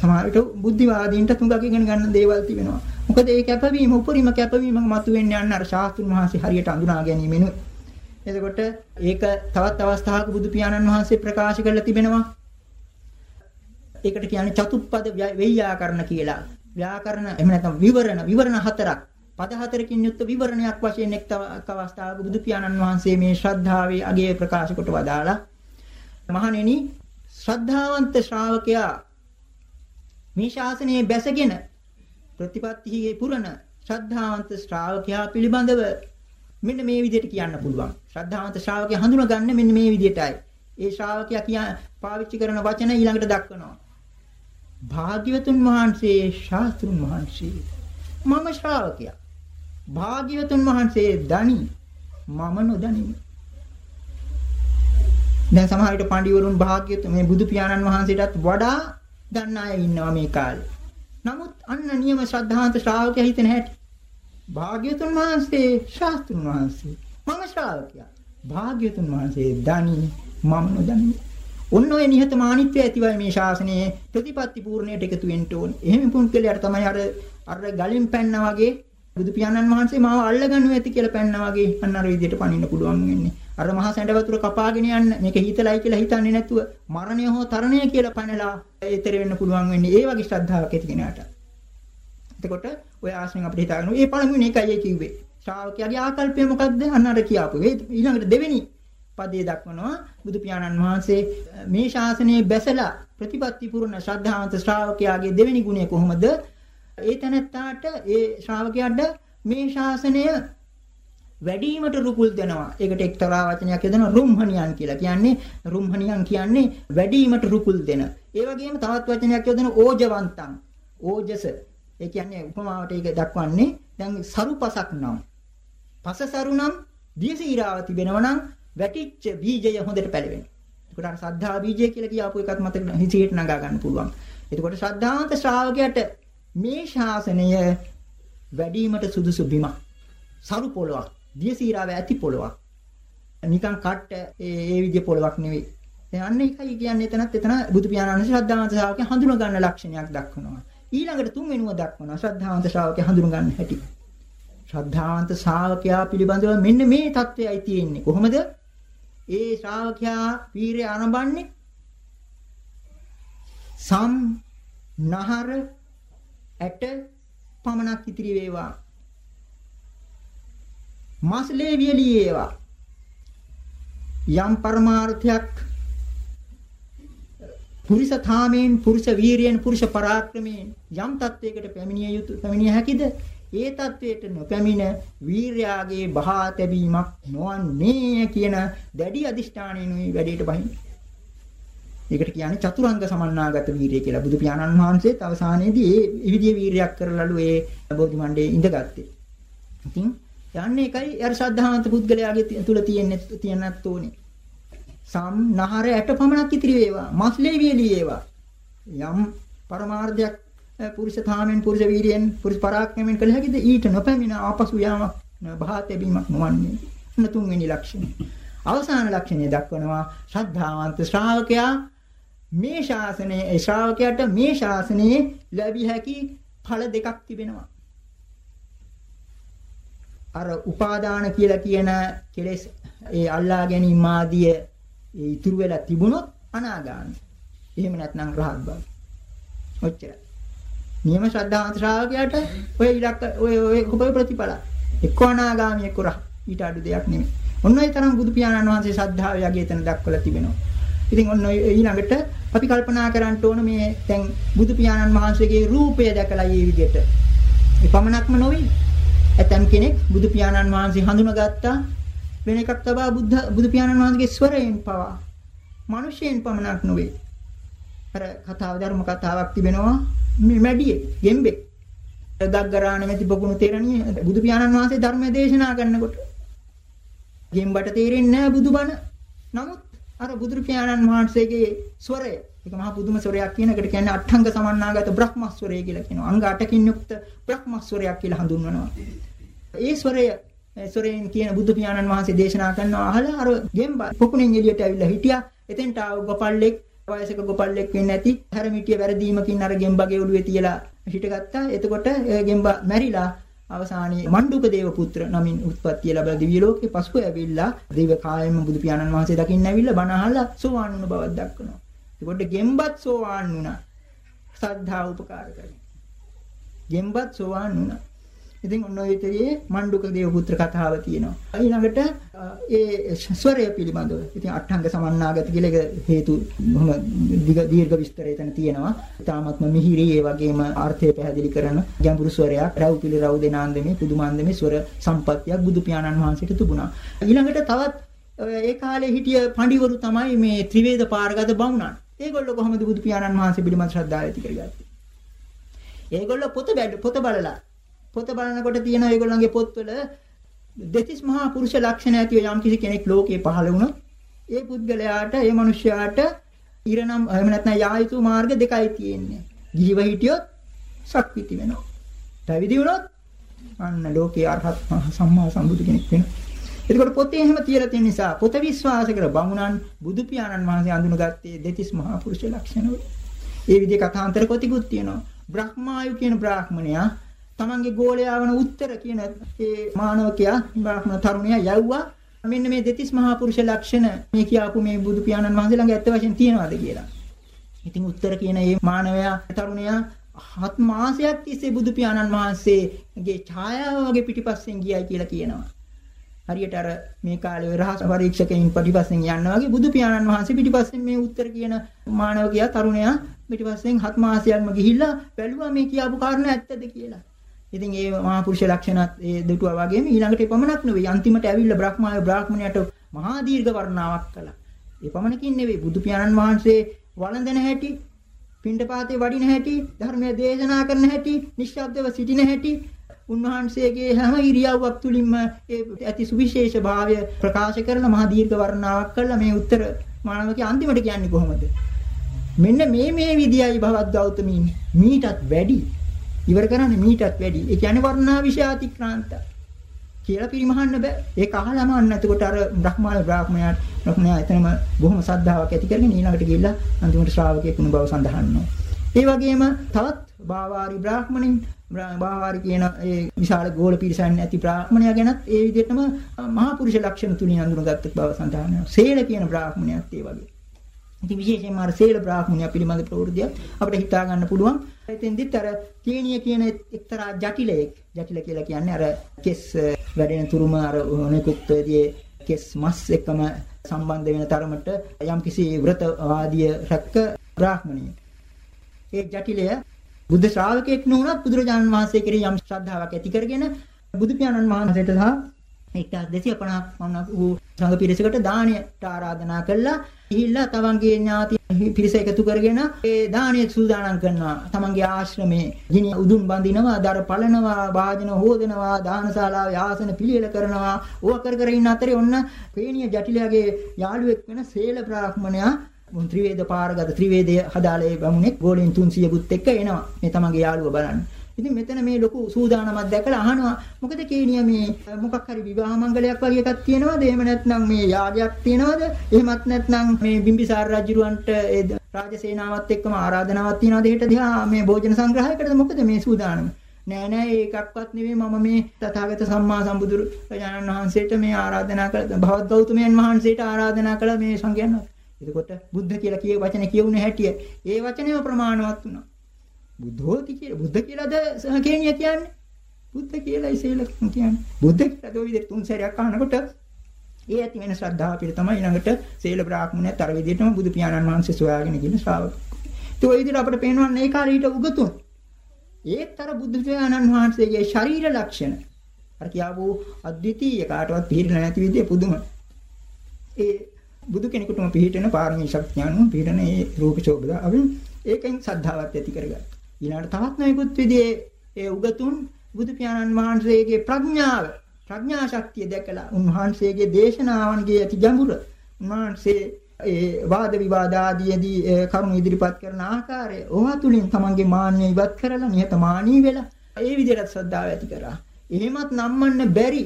සමහර විට බුද්ධිවාදීන්ට තුඟක් ඉගෙන ගන්න දේවල් තිබෙනවා. මොකද ඒ කැපවීම උපරිම කැපවීමක් මතුවෙන්නේ අන්න අර ශාස්ත්‍රුන් වහන්සේ හරියට අඳුනා ගැනීමෙනුයි. එතකොට ඒක තවත් අවස්ථාවක බුදු පියාණන් වහන්සේ ප්‍රකාශ කරලා තිබෙනවා. ඒකට කියන්නේ චතුප්පද වෙය්‍යාකරණ කියලා. ව්‍යාකරණ එහෙම නැත්නම් විවරණ විවරණ හතරක්. පද හතරකින් යුක්ත විවරණයක් වශයෙන් එක් අවස්ථාවක බුදු පියාණන් වහන්සේ මේ ශ්‍රද්ධාවේ අගය ප්‍රකාශ කොට වදාලා මහණෙනි ශ්‍රද්ධාවන්ත ශ්‍රාවකයා මේ ශාසනයේ බැසගෙන ප්‍රතිපත්තියේ පුරන ශ්‍රද්ධාවන්ත ශ්‍රාවකයා පිළිබඳව මෙන්න මේ විදිහට කියන්න පුළුවන්. ශ්‍රද්ධාවන්ත ශ්‍රාවකයා හඳුනගන්නේ මෙන්න මේ විදිහටයි. ඒ ශ්‍රාවකයා කිය පාවිච්චි කරන වචන ඊළඟට දක්වනවා. භාග්‍යවතුන් වහන්සේ ශාස්ත්‍රුන් වහන්සේ මම ශ්‍රාවකයා. භාග්‍යවතුන් වහන්සේ දනි මම නොදනිමි. දැන් සමහර විට පඬිවරුන් භාග්‍යවතුන් මේ බුදු පියාණන් වහන්සේටත් වඩා දන්න අය ඉන්නවා මේ කාලේ. නමුත් අන්න නියම ශ්‍රද්ධාන්ත ශ්‍රාවකයා හිතෙන හැටි. භාග්‍යතුන් වහන්සේ ශාස්ත්‍රුන් වහන්සේ මම ශ්‍රාවකයා. භාග්‍යතුන් වහන්සේ දනි මම නොදනි. ඔන්න ඔය නිහතමානීත්වය ඇතිවයි මේ ශාසනයේ ප්‍රතිපත්ති පූර්ණයට එකතු වෙන්න ඕනේ. එහෙම පුන්කලයට තමයි අර අර ගලින් පැන්නා වගේ බුදු පියාණන් වහන්සේ මාව අල්ලගන්නු ඇති කියලා පැන්නා වගේ අන්න අර විදිහට පනින්න පුළුවන් වෙන්නේ. අර මහා සැඬ වතුර කපාගෙන යන්න මේක හිතලයි කියලා හිතන්නේ නැතුව මරණය හෝ තරණය කියලා පනලා ඒතර වෙන්න පුළුවන් වෙන්නේ ඒ වගේ ශ්‍රද්ධාවක් ඇති කෙනාට. එතකොට ඔය ආශ්‍රයෙන් අපිට හිතාගන්න මේ පළමුවෙනි එකයි ඒ කිව්වේ. ශ්‍රාවකයාගේ ආකල්පය මොකද්ද? අන්න අර කියාපු. ඊළඟට දෙවෙනි පදයේ දක්වනවා බුදු පියාණන් වහන්සේ මේ ශාසනයේ බැසලා ප්‍රතිපත්ති පුරන ශ්‍රද්ධාවන්ත ශ්‍රාවකයාගේ දෙවෙනි ගුණය කොහොමද? ඒ තැනත්තාට ඒ ශ්‍රාවකයාට මේ ශාසනය වැඩිවීමට රුකුල් දෙනවා. ඒකට එක්තරා වචනයක් යොදනවා රුම්හණියන් කියලා. කියන්නේ රුම්හණියන් කියන්නේ වැඩිවීමට රුකුල් දෙන. ඒ වගේම තවත් වචනයක් යොදන ඕජවන්තං. ඕජස. ඒ කියන්නේ උපමාවට ඒක දක්වන්නේ දැන් සරුපසක් නම්. පසසරු නම් දියසීරාව තිබෙනවා නම් වැටිච්ච බීජය හොඳට පැලවෙනවා. ඒකට අර සද්ධා බීජය කියලා කියාපු එකත් මතක හිතේට නගා ගන්න පුළුවන්. එතකොට ශ්‍රද්ධාවන්ත ශ්‍රාවකයාට මේ ශාසනය වැඩිවීමට සුදුසු බිමක්. සරු පොළොවක්. දියසීරාව ඇති පොළොවක්. නිකන් කට්ට ඒ ඒ විදිහේ පොළොවක් නෙවෙයි. දැන් අන්න එකයි කියන්නේ එතනත් එතන බුදු පියාණන් ශ්‍රද්ධාවන්ත ශ්‍රාවකයන් හඳුන ගන්න ලක්ෂණයක් දක්වනවා. ඊළඟට තුන්වෙනුව දක්වනවා ශ්‍රද්ධාවන්ත ශ්‍රාවකයන් හඳුන ගන්න හැටි. ශ්‍රද්ධාවන්ත ශ්‍රාවකයා පිළිබඳව මෙන්න මේ தත්වයයි තියෙන්නේ. කොහොමද? ඒ ශ්‍රාවකයා වීරය ආරම්භන්නේ සම් නහර ඇට පමණක් ඉතිරි වේවා. මාස්ලේ වියලී ඒවා. යම් පරමාර්ථයක් පුරුෂ ථාමයෙන් පුරුෂ වීරියෙන් පුරුෂ පරාක්‍රමයෙන් යම් තත්වයකට පැමිණිය යුතු පැමිණිය හැකිද ඒ තත්වයට නොපැමිණ වීරයාගේ බහා තැබීමක් නොවන්නේ කියන දැඩි අදිෂ්ඨානයෙන්ුයි වැඩේට බහින්නේ. ඒකට කියන්නේ චතුරංග සමන්නාගත වීරිය කියලා. බුදු පියාණන් වහන්සේත් අවසානයේදී ඒ විදිහේ වීරියක් කරලාලු ඒ බෝධි මණ්ඩේ ඉඳගත්තේ. ඉතින් යන්නේ එකයි අර ශ්‍රද්ධාවන්ත පුද්ගලයාගේ තුල තියෙන්නේ තියෙන්නත් ඕනේ. සම් නහර ඇට පමණක් ඉතිරි වේවා. මස්ලේ වියලී වේවා. යම් පරමාර්ධයක් පුරුෂ ථාමෙන් පුරුෂ වීරියෙන් පුරුෂ පරාක්‍රමයෙන් කළ හැකිද ඊට නොපැමිණ ආපසු යාමක් භාතැබීමක් නොවන්නේ තුන්වෙනි ලක්ෂණය අවසාන ලක්ෂණය දක්වනවා ශ්‍රද්ධාවන්ත ශ්‍රාවකයා මේ ශාසනයේ ශ්‍රාවකයාට මේ ශාසනයේ ලැබිය හැකි ඵල දෙකක් තිබෙනවා අර උපාදාන කියලා කියන කෙලෙස් ඒ අල්ලා ගැනීම ආදිය ඒ ඉතුරු වෙලා තිබුණොත් අනාගාමී. එහෙම නැත්නම් රහත් බව. ඔච්චරයි. නියම ශ්‍රද්ධාවන්ත ශ්‍රාවකයාට ඔය ඉලක්ක ඔය ඔය ඔබ ප්‍රතිඵල එක්ක අනාගාමී එක්ක රහ ඊට අඩු දෙයක් නෙමෙයි. ඔන්න ඔය තරම් බුදු පියාණන් වහන්සේ ශ්‍රද්ධාව යගේ එතන දක්වලා තිබෙනවා. ඉතින් ඔන්න ඊළඟට අපි කල්පනා කරන්න ඕන මේ දැන් බුදු පියාණන් වහන්සේගේ රූපය දැකලා මේ විදිහට. ඒ පමණක්ම නොවේ. ඇතම් කෙනෙක් බුදු පියාණන් වහන්සේ හඳුනාගත්තා වෙන එකක් තබා බුද්ධ බුදු පියාණන් වහන්සේගේ ස්වරයෙන් පවා මිනිසෙන් පමණක් නොවේ. අර කතාව ධර්ම කතාවක් තිබෙනවා මේ මැඩියේ ගෙම්බෙක් දග්ගරා නැමැති බගුණු තේරණිය බුදු පියාණන් වහන්සේ ධර්මය දේශනා කරනකොට ගෙම්බට තේරෙන්නේ නැහැ බුදුබණ. නමුත් අර බුදු පියාණන් වහන්සේගේ ස්වරය ඒක මහා පුදුම ස්වරයක් කියන එකට කියන්නේ අට්ඨංග සමන්නාගත බ්‍රහ්මස්වරය කියලා කියනවා. අංග 8කින් යුක්ත බ්‍රහ්මස්වරයක් කියලා හඳුන්වනවා. ඒ ස්වරය ස්වරයෙන් කියන බුදු පියාණන් වහන්සේ දේශනා කරනවා අහලා අර ගෙම්බ පොකුණෙන් එළියට ඇවිල්ලා හිටියා. එතෙන්ට ආව ගොපල්ලෙක් වයසක ගොපල්ලෙක් වෙන්නේ නැති හැරමිටිය වැරදීමකින් අර ගෙම්බගේ ඔළුවේ තියලා හිටගත්තා. එතකොට ඒ ගෙම්බ මැරිලා අවසානයේ මණ්ඩුක දේව පුත්‍ර නමින් උත්පත්ති ලැබලා දිව්‍ය ලෝකේ පසුව ඇවිල්ලා දිව කායෙම බුදු පියාණන් වහන්සේ දකින්න ඇවිල්ලා බණ අහලා සෝවාන් වුණ බවක් දක්වනවා. ඒකට ගෙම්බත් සෝවාන් වුණා. සද්ධා උපකාර කරගෙන. ගෙම්බත් සෝවාන් වුණා. ඉතින් ඔන්න ඔය විතරේ මණ්ඩුක දේව පුත්‍ර කතාව තියෙනවා. ඊළඟට ඒ ස්වරය පිළිබඳව. ඉතින් අට්ඨංග සමන්නාගත කියලා ඒක හේතු බොහොම දීර්ඝ විස්තරය එතන තියෙනවා. තාමත්ම මිහිරි ඒ වගේම අර්ථය පැහැදිලි කරන ගැඹුරු ස්වරයක් රව් පිළි රව් දෙනාන්දමේ පුදුමාන්දමේ ස්වර සම්පත්තියක් බුදු පියාණන් වහන්සේට තිබුණා. ඊළඟට තවත් ඒ කාලේ හිටිය පඬිවරු තමයි මේ ත්‍රිවේද පාරගත බමුණන්. ඒගොල්ලෝ කොහොමද බුදු පියාණන් වහන්සේ පිළිබඳ ශ්‍රද්ධාව ඇති කරගත්තේ? ඒගොල්ලෝ පොත බැලු පොත බලලා පොත බලනකොට තියෙන ඒගොල්ලන්ගේ පොත්වල දෙතිස් මහා පුරුෂ ලක්ෂණ ඇතිව යම් කිසි කෙනෙක් ලෝකේ පහළ වුණොත් ඒ පුද්ගලයාට ඒ මනුෂ්‍යයාට ඉරනම් එහෙම නැත්නම් යායුතු මාර්ග දෙකයි තියෙන්නේ. ජීව හිටියොත් ශක්තිති වෙනවා. පැවිදි වුණොත් අන්න ලෝකේ අරහත් සම්මා සම්බුදු කෙනෙක් වෙනවා. එතකොට පොතේ එහෙම තියලා තියෙන නිසා පොත විශ්වාස කර බමුණන් බුදු පියාණන් වහන්සේ අඳුනගත්තේ දෙතිස් මහා පුරුෂ ලක්ෂණ වල. ඒ විදිහේ කථාන්තර කොටිකුත් තියෙනවා. බ්‍රහ්මායු කියන බ්‍රාහ්මණයා තමන්ගේ ගෝලයා වන උත්තර කියන ඒ මානවකයා බ්‍රාහ්මණ තරුණයා යවුවා මෙන්න මේ දෙතිස් මහා පුරුෂ ලක්ෂණ මේ කියආපු මේ බුදු පියාණන් වහන්සේ ළඟ ඇත්ත වශයෙන් තියෙනවද කියලා. ඉතින් උත්තර කියන මේ මානවයා තරුණයා හත් මාසයක් තිස්සේ බුදු පියාණන් වහන්සේගේ ඡායාව වගේ පිටිපස්සෙන් ගියයි කියලා කියනවා. හරියට අර මේ කාලේ රහස් පරීක්ෂකයින් පිටිපස්සෙන් යනවා වගේ බුදු පියාණන් වහන්සේ පිටිපස්සෙන් මේ උත්තර කියන මානවකයා තරුණයා පිටිපස්සෙන් හත් මාසයක්ම ගිහිල්ලා බැලුවා මේ කියපු කාරණා ඇත්තද කියලා. ඉතින් ඒ මහා පුරුෂ ලක්ෂණත් ඒ දෙටුවා වගේම ඊළඟට එපමණක් නෙවෙයි අන්තිමට ඇවිල්ලා බ්‍රහ්මාය බ්‍රාහ්මණයට මහා දීර්ඝ වර්ණාවක් කළා. ඒ පමණකින් නෙවෙයි බුදු පියාණන් වහන්සේ වළඳන හැටි, පිණ්ඩපාතේ වඩින හැටි, ධර්මයේ දේශනා කරන හැටි, නිශ්ශබ්දව සිටින හැටි උන්වහන්සේගේ හැම ඉරියව්වක් තුලින්ම ඒ ඇති සුවිශේෂ භාවය ප්‍රකාශ කරන මහා දීර්ඝ වර්ණාවක් කළා මේ උත්තර මානවකේ අන්තිමට කියන්නේ කොහොමද? මෙන්න මේ මේ විදියයි භවත් ගෞතමී මීටත් වැඩි ඉවර කරන්නේ මීටත් වැඩි. ඒ කියන්නේ වර්ණා විෂාතික්‍රාන්ත කියලා පරිමහන්න බෑ. ඒක අහලම අන්න එතකොට අර බ්‍රහ්මාල බ්‍රාහ්මයාට බ්‍රහ්මයා එතනම බොහොම සද්ධාාවක් ඇති කරගෙන ඊළඟට ගිහිල්ලා අන්තිමට ශ්‍රාවකයෙක් වුණ බව සඳහන් ඒ වගේම තවත් බාවාරි බ්‍රාහ්මණින් බාවාරි කියන ඒ විශාල ගෝල පිරිසක් නැති බ්‍රාහ්මණයා ගැනත් ඒ විදිහටම මහා පුරුෂ ලක්ෂණ තුنين අඳුනගත්ත බව සඳහන් වෙනවා. සේන කියන බ්‍රාහ්මණයත් ඒ වගේ. ඉතින් විශේෂයෙන්ම අර සේල බ්‍රාහ්මණයා පිළිබඳ ප්‍රවෘත්තිය අපිට හිතා ගන්න පුළුවන්. එතෙන්දිත් අර කේනිය කියන එක්තරා ජටිලයක් ජටිල කියලා කියන්නේ අර කෙස් වැඩෙන තුරුම අර ඔනෙකුත්දී කෙස් මස් එක්කම සම්බන්ධ වෙන තරමට යම්කිසි වෘත ආදිය රැක්ක බ්‍රාහ්මණිය. ඒ ජටිලය බුද්ධ ශ්‍රාවකෙක් නුනොත් බුදුරජාණන් වහන්සේ කෙරෙහි යම් ශ්‍රද්ධාවක් ඇති කරගෙන බුදු පියාණන් වහන්සේට සහ 1250ක් වුණා වූ සංඝ පිරිසකට දානයට ආරාධනා කළා. ගිහිල්ලා තමන්ගේ ඥාති පිරිස එකතු කරගෙන ඒ දානය සූදානම් කරනවා. තමන්ගේ ආශ්‍රමයේ ගිනි උදුන් බඳිනවා, දර පළනවා, වාදන හොදනවා, දානශාලාවේ ආසන පිළියෙල කරනවා. ඕවා කර කර ඉන්න අතරේ ඔන්න පේනිය ජටිලයාගේ යාළුවෙක් වෙන සේල බ්‍රාහ්මණයා මුන් ත්‍රිවේද පාරගත ත්‍රිවේදය හදාලේ බමුණෙක් ගෝලෙන් 300කුත් එක්ක එනවා. මේ තමන්ගේ යාළුවා බලන්න. ඉතින් මෙතන මේ ලොකු සූදානමක් දැකලා අහනවා මොකද කේනිය මේ මොකක් හරි විවාහ මංගලයක් වගේ එකක් තියෙනවද? එහෙම නැත්නම් මේ යාගයක් තියෙනවද? එහෙමත් නැත්නම් මේ බිම්බිසාර රජුරවන්ට ඒ රාජසේනාවත් එක්කම ආරාධනාවක් තියෙනවද? හෙට දිහා මේ භෝජන සංග්‍රහයකටද මොකද මේ සූදානම? නෑ නෑ ඒකක්වත් නෙවෙයි මම මේ තථාගත සම්මා සම්බුදු රජාණන් වහන්සේට මේ ආරාධනා කළ භවත් ගෞතමයන් වහන්සේට ආරාධනා කළ මේ සංඝයන් එතකොට බුද්ධ කියලා කියේ වචනේ කියුනේ හැටිය ඒ වචනේම ප්‍රමාණවත් වුණා බුද්ධෝති කියලා බුද්ධ කියලාද සහකේනිය කියන්නේ බුද්ධ කියලායි සීල කියන්නේ බුද්ධ කියලා දෝ විදිහට තුන් සැරයක් අහනකොට ඒ ඇති වෙන ශ්‍රද්ධාව පිළ තමයි ඊළඟට සීල බ්‍රාහ්මණයත් අර විදිහටම බුදු පියාණන් වහන්සේ සොයාගෙන ගින ශ්‍රාවක. ඒ ඔය විදිහට අපිට පේනවා මේ කාලේ ඊට උගතුන්. ඒත් අර බුදු පියාණන් වහන්සේගේ ශරීර ලක්ෂණ අර කියාවෝ අද්විතීය කාටවත් පිළිලා නැති විදිහේ පුදුම. ඒ බුදු කෙනෙකුටම පිළිහිටෙන පාරමී ශක්තියන්ු පිළිහිටෙන ඒ රූප ශෝභා අපි ඒකෙන් සද්ධාවත් ඇති කරගත්තා. ඊළඟට තවත් නොයෙකුත් විදිහේ ඒ උගතුන් බුදු පියාණන් වහන්සේගේ ප්‍රඥාව ප්‍රඥා ශක්තිය දැකලා උන්වහන්සේගේ දේශනාවන්ගේ ඇති ගැඹුර උන්වහන්සේ ඒ වාද විවාද ආදීදී කරුණු ඉදිරිපත් කරන ආකාරය ඕවා තුලින් තමන්ගේ මාන්නය ඉවත් කරලා නිහතමානී වෙලා ඒ විදිහට ශ්‍රද්ධාව ඇති කරා. එහෙමත් නම්මන්න බැරි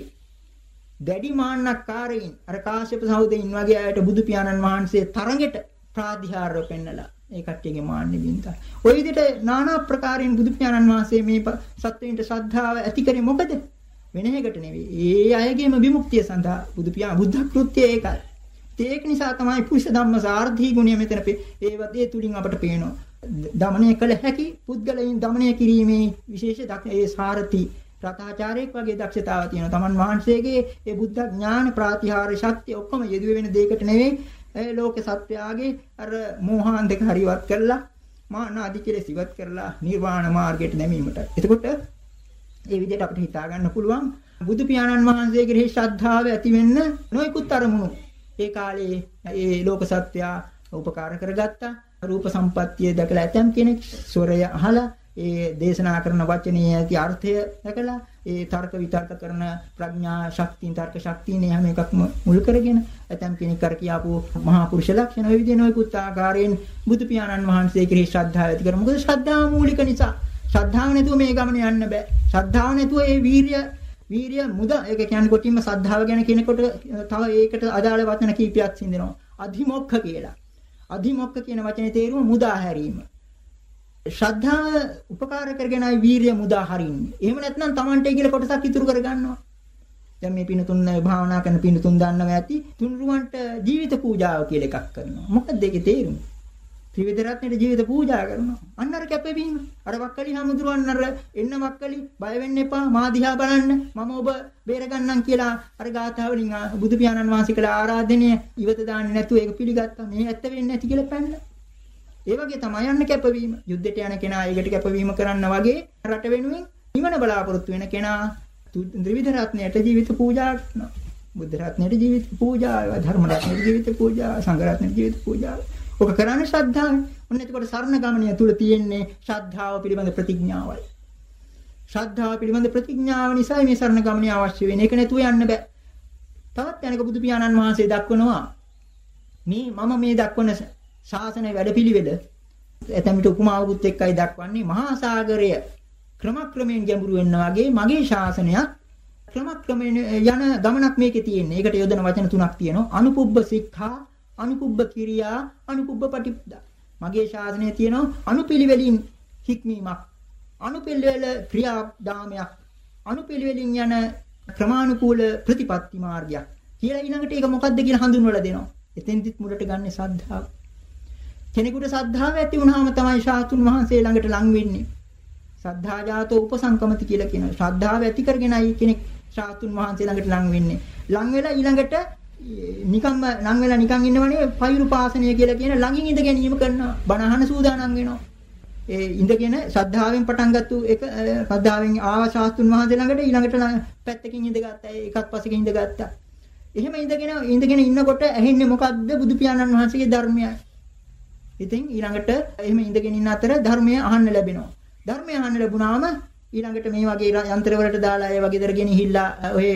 දැඩි මාන්නක්කාරයින් අර කාශ්‍යප සහෝදරින් වගේ අයට බුදු පියාණන් වහන්සේ තරඟෙට ප්‍රාතිහාර්ය පෙන්නලා ඒ කට්ටියගේ මාන්නේ බින්දා. ওই විදිහට নানা ප්‍රකාරයෙන් බුදු පියාණන් වහන්සේ මේ සත්වයින්ට ශ්‍රද්ධාව ඇති කරේ මොකද? වෙන එකකට නෙවෙයි. ඒ අයගේම විමුක්තිය සඳහා බුදු පියාණන් බුද්ධ කෘත්‍යය ඒකයි. ඒක නිසා තමයි පුරුෂ ධම්ම සාර්ථී ගුණය මෙතන ඒවත් ඒ තුලින් අපට පේනවා. දමණය කළ හැකි පුද්ගලයන් දමණය කිරීමේ විශේෂ ඒ සාරති රතාචාරයක් වගේ දක්ෂතාවක් තියෙනවා. තමන් වහන්සේගේ ඒ බුද්ධ ඥාන ප්‍රාතිහාර ශක්තිය ඔක්කොම යෙදුවේ වෙන දෙයකට නෙවෙයි ඒ ලෝක සත්‍යයගේ අර මෝහාන් දෙක හරිවත් කරලා මාන ආදි කෙලෙස් ඉවත් කරලා නිර්වාණ මාර්ගයට නැමීමට. එතකොට ඒ විදිහට අපිට හිතා ගන්න පුළුවන් බුදු පියාණන් වහන්සේ කෙරෙහි ශ්‍රද්ධාව ඇති වෙන්න නොයෙකුත් අරමුණු ඒ කාලේ ඒ ලෝක සත්‍යය උපකාර කරගත්තා. රූප සම්පත්තිය දැකලා ඇතම් කෙනෙක් ස්වරය අහලා ඒ දේශනා කරන වචනේ ඇති අර්ථය දැකලා ඒ තර්ක විතර්ක කරන ප්‍රඥා ශක්තියින් තර්ක ශක්තියින් හැම එකක්ම මුල් කරගෙන ඇතම් කෙනෙක් කර කියාපු මහා පුරුෂ ලක්ෂණ ඔය විදිහේ නොයෙකුත් ආකාරයෙන් බුදු පියාණන් වහන්සේ කෙරෙහි ශ්‍රද්ධාව ඇති කර මොකද ශ්‍රද්ධාව මූලික නිසා. ශ්‍රද්ධාව නැතුව මේ ගමන යන්න බෑ. ශ්‍රද්ධාව නැතුව ඒ වීරිය වීරිය මුද. ඒක කියන්නේ කොටින්ම ශ්‍රද්ධාව ගැන කෙනෙකුට තව ඒකට අදාළ වචන කීපයක් සින්දෙනවා අධිමොක්ඛ කියලා. අධිමොක්ඛ කියන වචනේ තේරුම මුදා හැරීම. ශ්‍රද්ධාව උපකාර කරගෙනයි වීරිය මුදා හරින්නේ. එහෙම නැත්නම් Tamante කියලා කොටසක් ඉතුරු කරගන්නවා. දැන් මේ පිනතුන් භාවනා කරන පිනතුන් දන්නවා ඇති තුන්රුවන්ට ජීවිත පූජාව කියලා එකක් කරනවා. මොකක්ද ඒකේ තේරුම? ත්‍රිවිධ රත්නයේ ජීවිත පූජා කරනවා. අන්න අර කැපවීම. අර වක්කලි හමුදුරුවන් අර එන්න වක්කලි බය වෙන්න එපා. මා දිහා බලන්න. මම ඔබ බේරගන්නම් කියලා අර ගාථා වලින් බුදු පියාණන් වහන්සේ කළ ආරාධනය ඉවත දාන්නේ නැතුව ඒක පිළිගත්තා. මේ ඇත්ත වෙන්නේ නැති කියලා පැනලා. ඒ වගේ තමයි යන්න කැපවීම. යුද්ධයට යන කෙනා ඒකට කැපවීම කරන්න වගේ රට වෙනුවෙන් නිවන බලාපොරොත්තු වෙන කෙනා ත්‍රිවිධ රත්නයට ජීවිත පූජා කරනවා. බුද්ධ රත්නයට ජීවිත පූජා, ධර්ම රත්නයට ජීවිත පූජා, සංඝ රත්නයට ජීවිත පූජා. ඔක කරන්නේ ශ්‍රද්ධාවෙන්. ඔන්න එතකොට සරණ ගමනිය තුල තියෙන්නේ ශ්‍රද්ධාව පිළිබඳ ප්‍රතිඥාවයි. ශ්‍රද්ධාව පිළිබඳ ප්‍රතිඥාව නිසා මේ සරණ ගමනිය අවශ්‍ය වෙන්නේ. ඒක නැතුව යන්න බෑ. තවත් යනක බුදු පියාණන් වහන්සේ දක්වනවා මේ මම මේ දක්වන ශාසන වැඩපිළිවෙල එතමිට උපමාවකුත් එක්කයි දක්වන්නේ මහා සාගරය ක්‍රමක්‍රමයෙන් ගැඹුරු වෙනවා වගේ මගේ ශාසනයත් ක්‍රමක්‍රමයෙන් යන ගමනක් මේකේ තියෙන්නේ. ඒකට යොදන වචන තුනක් තියෙනවා. අනුපුබ්බ සික්ඛා, අනුපුබ්බ කිරියා, අනුපුබ්බ පටිපදා. මගේ ශාසනයේ තියෙනවා අනුපිළිවෙලින් හික්මීමක්. අනුපිළිවෙල ක්‍රියාදාමයක්. අනුපිළිවෙලින් යන ක්‍රමානුකූල ප්‍රතිපත්ති මාර්ගයක්. කියලා ඊළඟට ඒක මොකද්ද කියලා හඳුන්වලා දෙනවා. එතෙන්දිත් මුලට ගන්න සද්ධාව. කෙනෙකුට සද්ධාව ඇති වුනහම තමයි ශාස්ත්‍රුන් වහන්සේ ළඟට ලං වෙන්නේ. සද්ධා ජාතෝ උපසංකමති කියලා කියනවා. ශ්‍රද්ධාව ඇති කරගෙනයි කෙනෙක් ශාස්ත්‍රුන් වහන්සේ ළඟට ලං වෙන්නේ. ලං වෙලා ඊළඟට නිකම්ම ලං වෙලා නිකන් ඉන්නවනේ පෛරු පාසනය කියලා කියන ළඟින් ඉඳ ගැනීම කරනවා. බණ අහන සූදානම් වෙනවා. ඒ ඉඳගෙන ශ්‍රද්ධාවෙන් පටන් ගත්තු එක ශ්‍රද්ධාවෙන් ආව ශාස්ත්‍රුන් වහන්සේ ළඟට ඊළඟට පැත්තකින් ඉඳගත්තා. එකත් පස්සකින් ඉඳගත්තා. එහෙම ඉඳගෙන ඉඳගෙන ඉන්නකොට ඇහෙන්නේ මොකද්ද බුදු පියාණන් වහන්සේගේ ධර්මයයි. ඉතින් ඊළඟට එහෙම ඉඳගෙන ඉන්න අතර ධර්මය අහන්න ලැබෙනවා. ධර්මය අහන්න ලැබුණාම ඊළඟට මේ වගේ යන්ත්‍රවලට දාලා ඒ වගේ දරගෙන හිල්ලා ඔය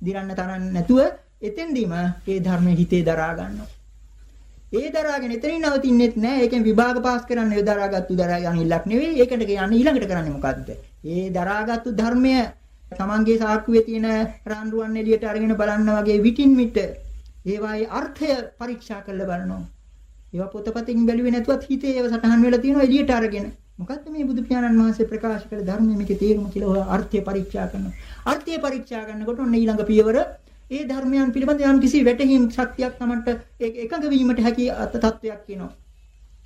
දිරන්න තරන්න නැතුව එතෙන්දීම ඒ ධර්මයේ හිතේ දරා ගන්නවා. ඒ දරාගෙන එතනින් නවතින්නෙත් නෑ. ඒකෙන් විභාග පාස් කරන්න ඒ දරාගත්තු දරා යන ඉලක්ක නෙවෙයි. ඒකට කියන්නේ ඊළඟට කරන්නේ මොකද්ද? ඒ දරාගත්තු ධර්මය තමන්ගේ සාක්කුවේ තියෙන රාන්රුවන් එළියට අරගෙන බලන්න වගේ විටින් විට ඒවායේ අර්ථය පරීක්ෂා කරලා බලනවා. ඒවා පොතපතින් බැලුවේ නැතුවත් හිතේ ඒව සටහන් වෙලා තියෙනවා එළියට අරගෙන. මොකද්ද මේ බුදු පියාණන් වහන්සේ ප්‍රකාශ කළ ධර්මයේ මේකේ තේරුම කියලා ඔය අර්ථය පරීක්ෂා කරනවා. අර්ථය පරීක්ෂා කරනකොට ඔන්න ඊළඟ පියවර ඒ ධර්මයන් පිළිබඳ යම් කිසි වැටහීම් ශක්තියක් තමන්ට එකඟ වීමට හැකි තත්වයක් කියනවා.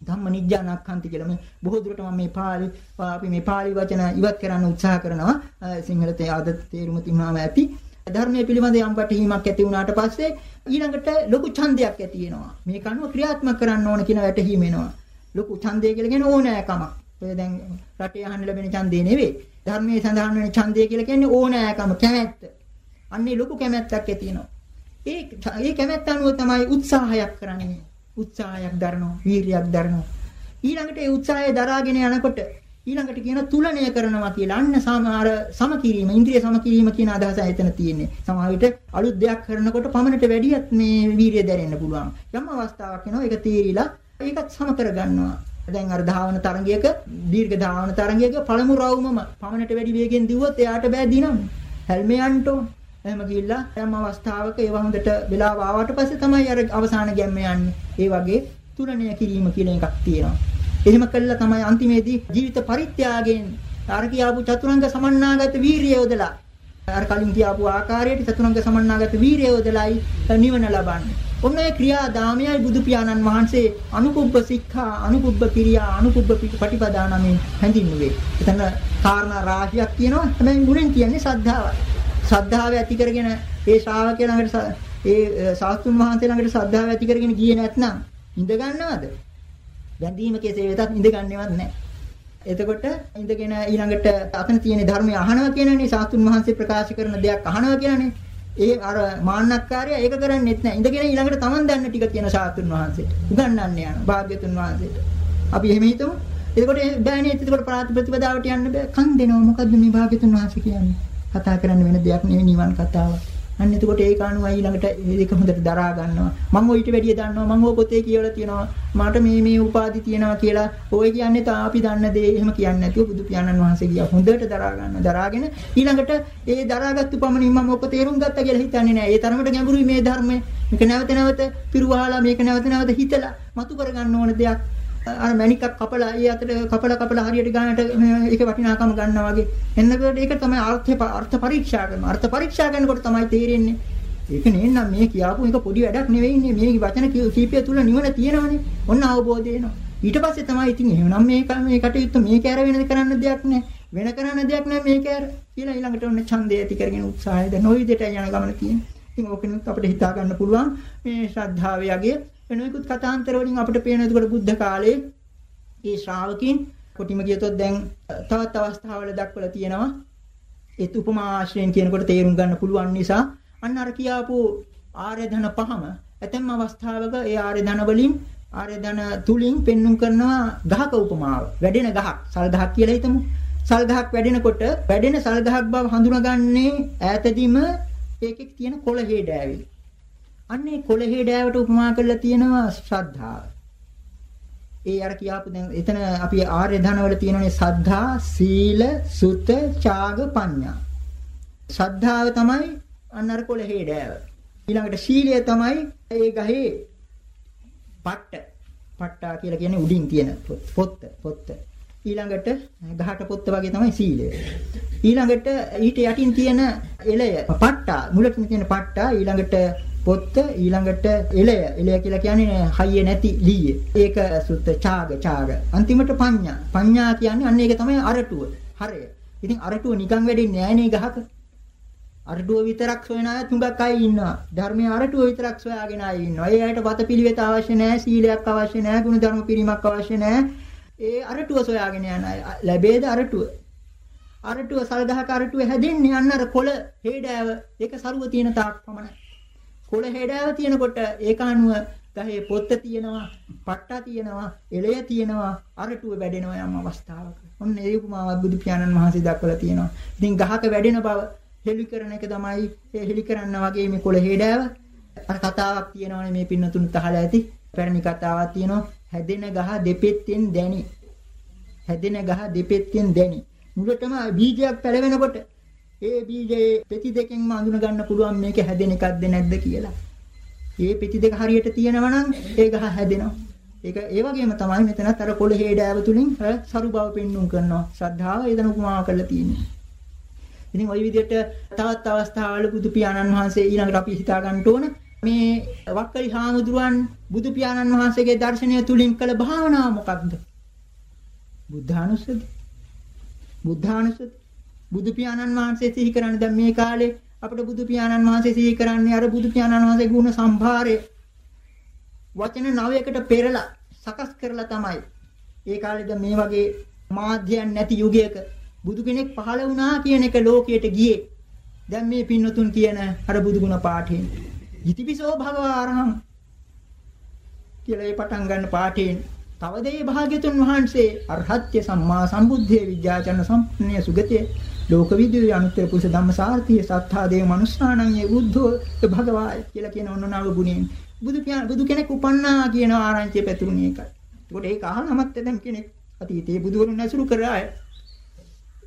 ධම්ම නිජ්ජානක්ඛන්ති කියලා මේ බොහෝ දුරට මම මේ පාළි අපි මේ පාළි වචන ඉවත් කරන්න උත්සාහ කරනවා සිංහල තේ ආද තේරුම තිබුණාම ඇති ධර්මයේ පිළිබඳ යම් පැටහීමක් ඇති වුණාට පස්සේ ඊළඟට ලොකු ඡන්දයක් ඇති වෙනවා. මේක අනුව ක්‍රියාත්මක කරන්න ඕන කියන වැටහීම එනවා. ලොකු ඡන්දය කියලා කියන්නේ ඕනෑකමක්. ඔය දැන් රටේ අහන්න ලැබෙන ඡන්දේ නෙවෙයි. ධර්මයේ සඳහන් වෙන ඡන්දය කියලා කියන්නේ ඕනෑකම කැමැත්ත. අන්නේ ලොකු කැමැත්තක් ඇති වෙනවා. ඒ ඒ කැමැත්ත අනුව තමයි උත්සාහයක් කරන්නේ. උත්සාහයක් දරනවා, වීරියක් දරනවා. ඊළඟට ඒ උත්සාහය දරාගෙන යනකොට ඊළඟට කියන තුලණය කරනවා කියලා අන්න සමහර සමකිරීම, ඉන්ද්‍රිය සමකිරීම කියන අදහස එතන තියෙන්නේ. සමහර විට අලුත් දෙයක් කරනකොට පමණට වැඩියත් මේ වීරිය දැනෙන්න පුළුවන්. යම් අවස්ථාවක් එනවා ඒක තීරිලා ඒකත් සම කරගන්නවා. දැන් අර ධාවන තරංගයක දීර්ඝ ධාවන තරංගයක පළමු රවුමම පමණට වැඩි වේගෙන් දිව්වොත් එයාට බෑ දිනන්න. හැල්මේ යන්න ඕන. එහෙම ගිහිල්ලා යම් අවස්ථාවක ඒව හොඳට වෙලාව ආවට පස්සේ තමයි අර අවසාන ගැම්ම යන්නේ. ඒ වගේ තුලණය කිරීම කියන එකක් තියෙනවා. එහෙම කළා තමයි අන්තිමේදී ජීවිත පරිත්‍යාගයෙන් අර කියාපු චතුරංග සමන්නාගත වීරිය යොදලා අර කලින් කියාපු ආකාරයට චතුරංග සමන්නාගත වීරිය යොදලායි නිවන ලබන්නේ. ඔන්න ඒ ක්‍රියාදාමයයි බුදු පියාණන් වහන්සේ අනුකුබ්බ සික්ඛා අනුකුබ්බ කිරියා අනුකුබ්බ පටිපදා නමින් හැඳින්වුවේ. එතන කාරණා රාශියක් තියෙනවා. හැබැයි මුලින් කියන්නේ ශ්‍රද්ධාවයි. ශ්‍රද්ධාව ඇති කරගෙන ඒ ශ්‍රාවකයා ළඟට ඒ සාස්තුන් වහන්සේ ළඟට ශ්‍රද්ධාව ඇති කරගෙන ගියේ නැත්නම් ඉඳ ගන්නවද? වැඳීම කෙසේ වෙතත් ඉඳ ගන්නවත් නැහැ. එතකොට ඉඳගෙන ඊළඟට අතන තියෙන ධර්මය අහනවා කියනනේ සාස්තුන් වහන්සේ ප්‍රකාශ කරන දෙයක් අහනවා කියනනේ. ඒ අර මාන්නක්කාරය ඒක කරන්නේත් නැහැ. ඉඳගෙන ඊළඟට Taman දන්න ටික කියන සාස්තුන් වහන්සේට උගන්වන්න යන භාග්‍යතුන් වහන්සේට. අපි එහෙම හිතමු. එතකොට බෑනේ එතකොට ප්‍රතිපදාවට යන්න බෑ. කන් දෙනවා මොකද්ද මේ භාග්‍යතුන් වහන්සේ කියන්නේ? කතා කරන්න වෙන දෙයක් නෙවෙයි නිවන් කතාව. අන්න එතකොට ඒක අනුව ඊළඟට ඒක හොඳට දරා ගන්නවා. මම ඔయిత වැඩිය දන්නවා. මම ඔය පොතේ කියවලා තියෙනවා. මට මේ මේ උපාදි තියෙනවා කියලා. ඔය කියන්නේ තා අපි දන්න දේ එහෙම කියන්නේ නැතුව බුදු පියාණන් වහන්සේ කියා හොඳට දරා ගන්නවා. දරාගෙන ඊළඟට ඒ දරාගත්තු පමණින් මම ඔක තේරුම් ගත්තා කියලා හිතන්නේ නැහැ. ඒ තරමට ගැඹුරුයි මේ ධර්මය. මේක නැවත නැවත පිරුවාලා මේක නැවත නැවත හිතලා මතු කරගන්න ඕන දෙයක්. අර මණිකක් කපලා ඒ අතට කපලා කපලා හරියට ගන්නට ඒක වටිනාකම ගන්නවා වගේ. එන්නකොට ඒක තමයි අර්ථ අර්ථ පරීක්ෂා කරනවා. අර්ථ පරීක්ෂා කරනකොට තමයි තේරෙන්නේ. ඒක නේනම් මේ කියාපු එක පොඩි වැඩක් නෙවෙයිනේ. මේ වචන කීපය තුල නිවන තියෙනවනේ. ඔන්න අවබෝධය එනවා. ඊට පස්සේ තමයි ඉතින් එහෙනම් මේක මේ කටයුත්ත මේ කැර වෙන කරන්න දෙයක් නැහැ. වෙන කරන්න දෙයක් නැහැ මේ කැර. කියලා ඊළඟට ඔන්න ඡන්දය ඇති කරගෙන උත්සාහය දැන් ওই විදිහට යන ගමන තියෙනවා. ඉතින් ඕකෙනුත් අපිට හිතා ගන්න පුළුවන් මේ ශ්‍රද්ධාවේ යගේ වෙනවිකුත් කතාන්තර වලින් අපිට පේන එතකොට බුද්ධ කාලයේ මේ ශ්‍රාවකින් කොටිම කියතොත් දැන් තවත් අවස්ථාවල දක්වලා තියෙනවා. ඒ උපමා ආශ්‍රයෙන් කියනකොට තේරුම් ගන්න පුළුවන් නිසා අන්න අර කියාපු ආර්ය ධන පහම ඇතැම් අවස්ථාවක ඒ ආර්ය ධන වලින් ආර්ය ධන තුලින් පෙන්눔 කරනවා ගහක උපමාව. වැඩෙන ගහක්. සල් ගහක් කියලා හිතමු. සල් ගහක් වැඩෙනකොට වැඩෙන සල් ගහක් බව හඳුනාගන්නේ ඈතදීම ඒකේ තියෙන කොළ හේඩෑවිලි අන්නේ කොළහේ ඩෑවට උපමා කරලා තියෙනවා ශ්‍රද්ධාව. ඒ අර කියාපු දැන් එතන අපි ආර්ය ධනවල තියෙනනේ සද්ධා, සීල, සුත, ඡාග, පඤ්ඤා. ශ්‍රද්ධාව තමයි අන්න අර කොළ හේඩෑව. ඊළඟට සීලය තමයි ඒ ගහේ පට්ට. පට්ටා කියලා කියන්නේ උඩින් තියෙන පොත්ත පොත්ත. ඊළඟට ගහට පොත්ත වගේ තමයි සීලය. ඊළඟට ඊට යටින් තියෙන එළය පට්ටා මුලට තියෙන පට්ටා ඊළඟට පොත්ත ඊළඟට එළය එළය කියලා කියන්නේ හයිය නැති ලීය. ඒක සුත්ත ඡාග ඡාග. අන්තිමට පඤ්ඤා. පඤ්ඤා කියන්නේ අන්න ඒක තමයි අරටුව. හරය. ඉතින් අරටුව නිකන් වැඩින්නේ නෑනේ ගහක. අරටුව විතරක් සොයන අය තුඟක් අය ඉන්නවා. ධර්මයේ අරටුව විතරක් සොයාගෙන අය ඉන්නවා. ඒ අයට වතපිලිවෙත අවශ්‍ය නැහැ, සීලයක් අවශ්‍ය නැහැ, ගුණ ධර්ම පිරිමක් අවශ්‍ය නැහැ. ඒ අරටුව සොයාගෙන යන අය ලැබේද අරටුව? අරටුව සල්දහක අරටුව හැදෙන්නේ අන්න අර කොළ හේඩෑව ඒක සරුව තියෙන තාක් පමණයි. කොළ හේඩෑව තියෙනකොට ඒක අනුව ගහේ පොත්ත තියෙනවා, පට්ටා තියෙනවා, එළය තියෙනවා, අරටුව වැඩෙනවා යම් අවස්ථාවක. ඔන්න ඒ උපමාවක් බුදු පියාණන් වහන්සේ දක්වලා තියෙනවා. ඉතින් ගහක වැඩෙන බව හෙලි කරන එක තමයි ඒ හෙලි කරන්න වගේ මේ කොළ හේඩෑව. අර කතාවක් තියෙනවානේ මේ පින්නතුන් තහලා ඇති. පැරණි කතාවක් තියෙනවා. හැදෙන ගහ දෙපෙත්තෙන් දැනි. හැදෙන ගහ දෙපෙත්තෙන් දැනි. මුලටම බීජයක් පැලවෙනකොට ඒ බීජයේ පෙති දෙකෙන්ම අඳුන ගන්න පුළුවන් මේක හැදෙන එකක්ද නැද්ද කියලා. ඒ පෙති දෙක හරියට තියෙනවා නම් ඒ ගහ හැදෙනවා. ඒක ඒ වගේම තමයි මෙතනත් අර කොළ හේඩෑව තුලින් සරු බව පෙන්වුම් කරනවා. ශ්‍රද්ධාව ඒදන උපමා කරලා තියෙන්නේ. ඉතින් ওই විදිහට තවත් අවස්ථාවල බුදු පියාණන් වහන්සේ ඊළඟට අපි හිතා ගන්න ඕන මේ වක්කලි හාමුදුරුවන් බුදු පියාණන් වහන්සේගේ දර්ශනය තුලින් කළ භාවනාව මොකක්ද? බුද්ධානුස්සති. බුද්ධානුස්සති බුදු පියාණන් වහන්සේ සිහි කරන්නේ දැන් මේ කාලේ අපිට බුදු පියාණන් වහන්සේ සිහි කරන්නේ අර බුදු පියාණන් වහන්සේ ගුණ සම්භාරය වචන නවයකට පෙරලා සකස් කරලා තමයි. ඒ කාලේද මේ වගේ මාධ්‍යයන් නැති යුගයක බුදු කෙනෙක් පහළ වුණා කියන එක ලෝකයට ගියේ. දැන් මේ පින්නතුන් කියන අර බුදු ගුණ පාඨයෙන්. ඉතිපිසෝ භගවාරහං කියලා ඒ පටන් ගන්න පාඨයෙන් තව දෙය භාග්‍යතුන් වහන්සේ අරහත්ත්‍ය සම්මා සම්බුද්ධේ විද්‍යාචරණ සම්පන්නේ සුගතේ ලෝක විද්‍යුය අනුත්තර පුරුෂ ධම්මසාරතිය සත්තා දේව මනුස්සාණන්යේ බුද්ධෝ භගවාය කියලා කියන ඔන්නනාව ගුණයෙන් බුදු බුදු කෙනෙක් උපන්නා කියන ආරංචිය පැතුනේ ඒකයි. ඒකට ඒක අහනමත් දැන් කෙනෙක් අතීතයේ බුදුවරුන් ඇසුරු කර ආය.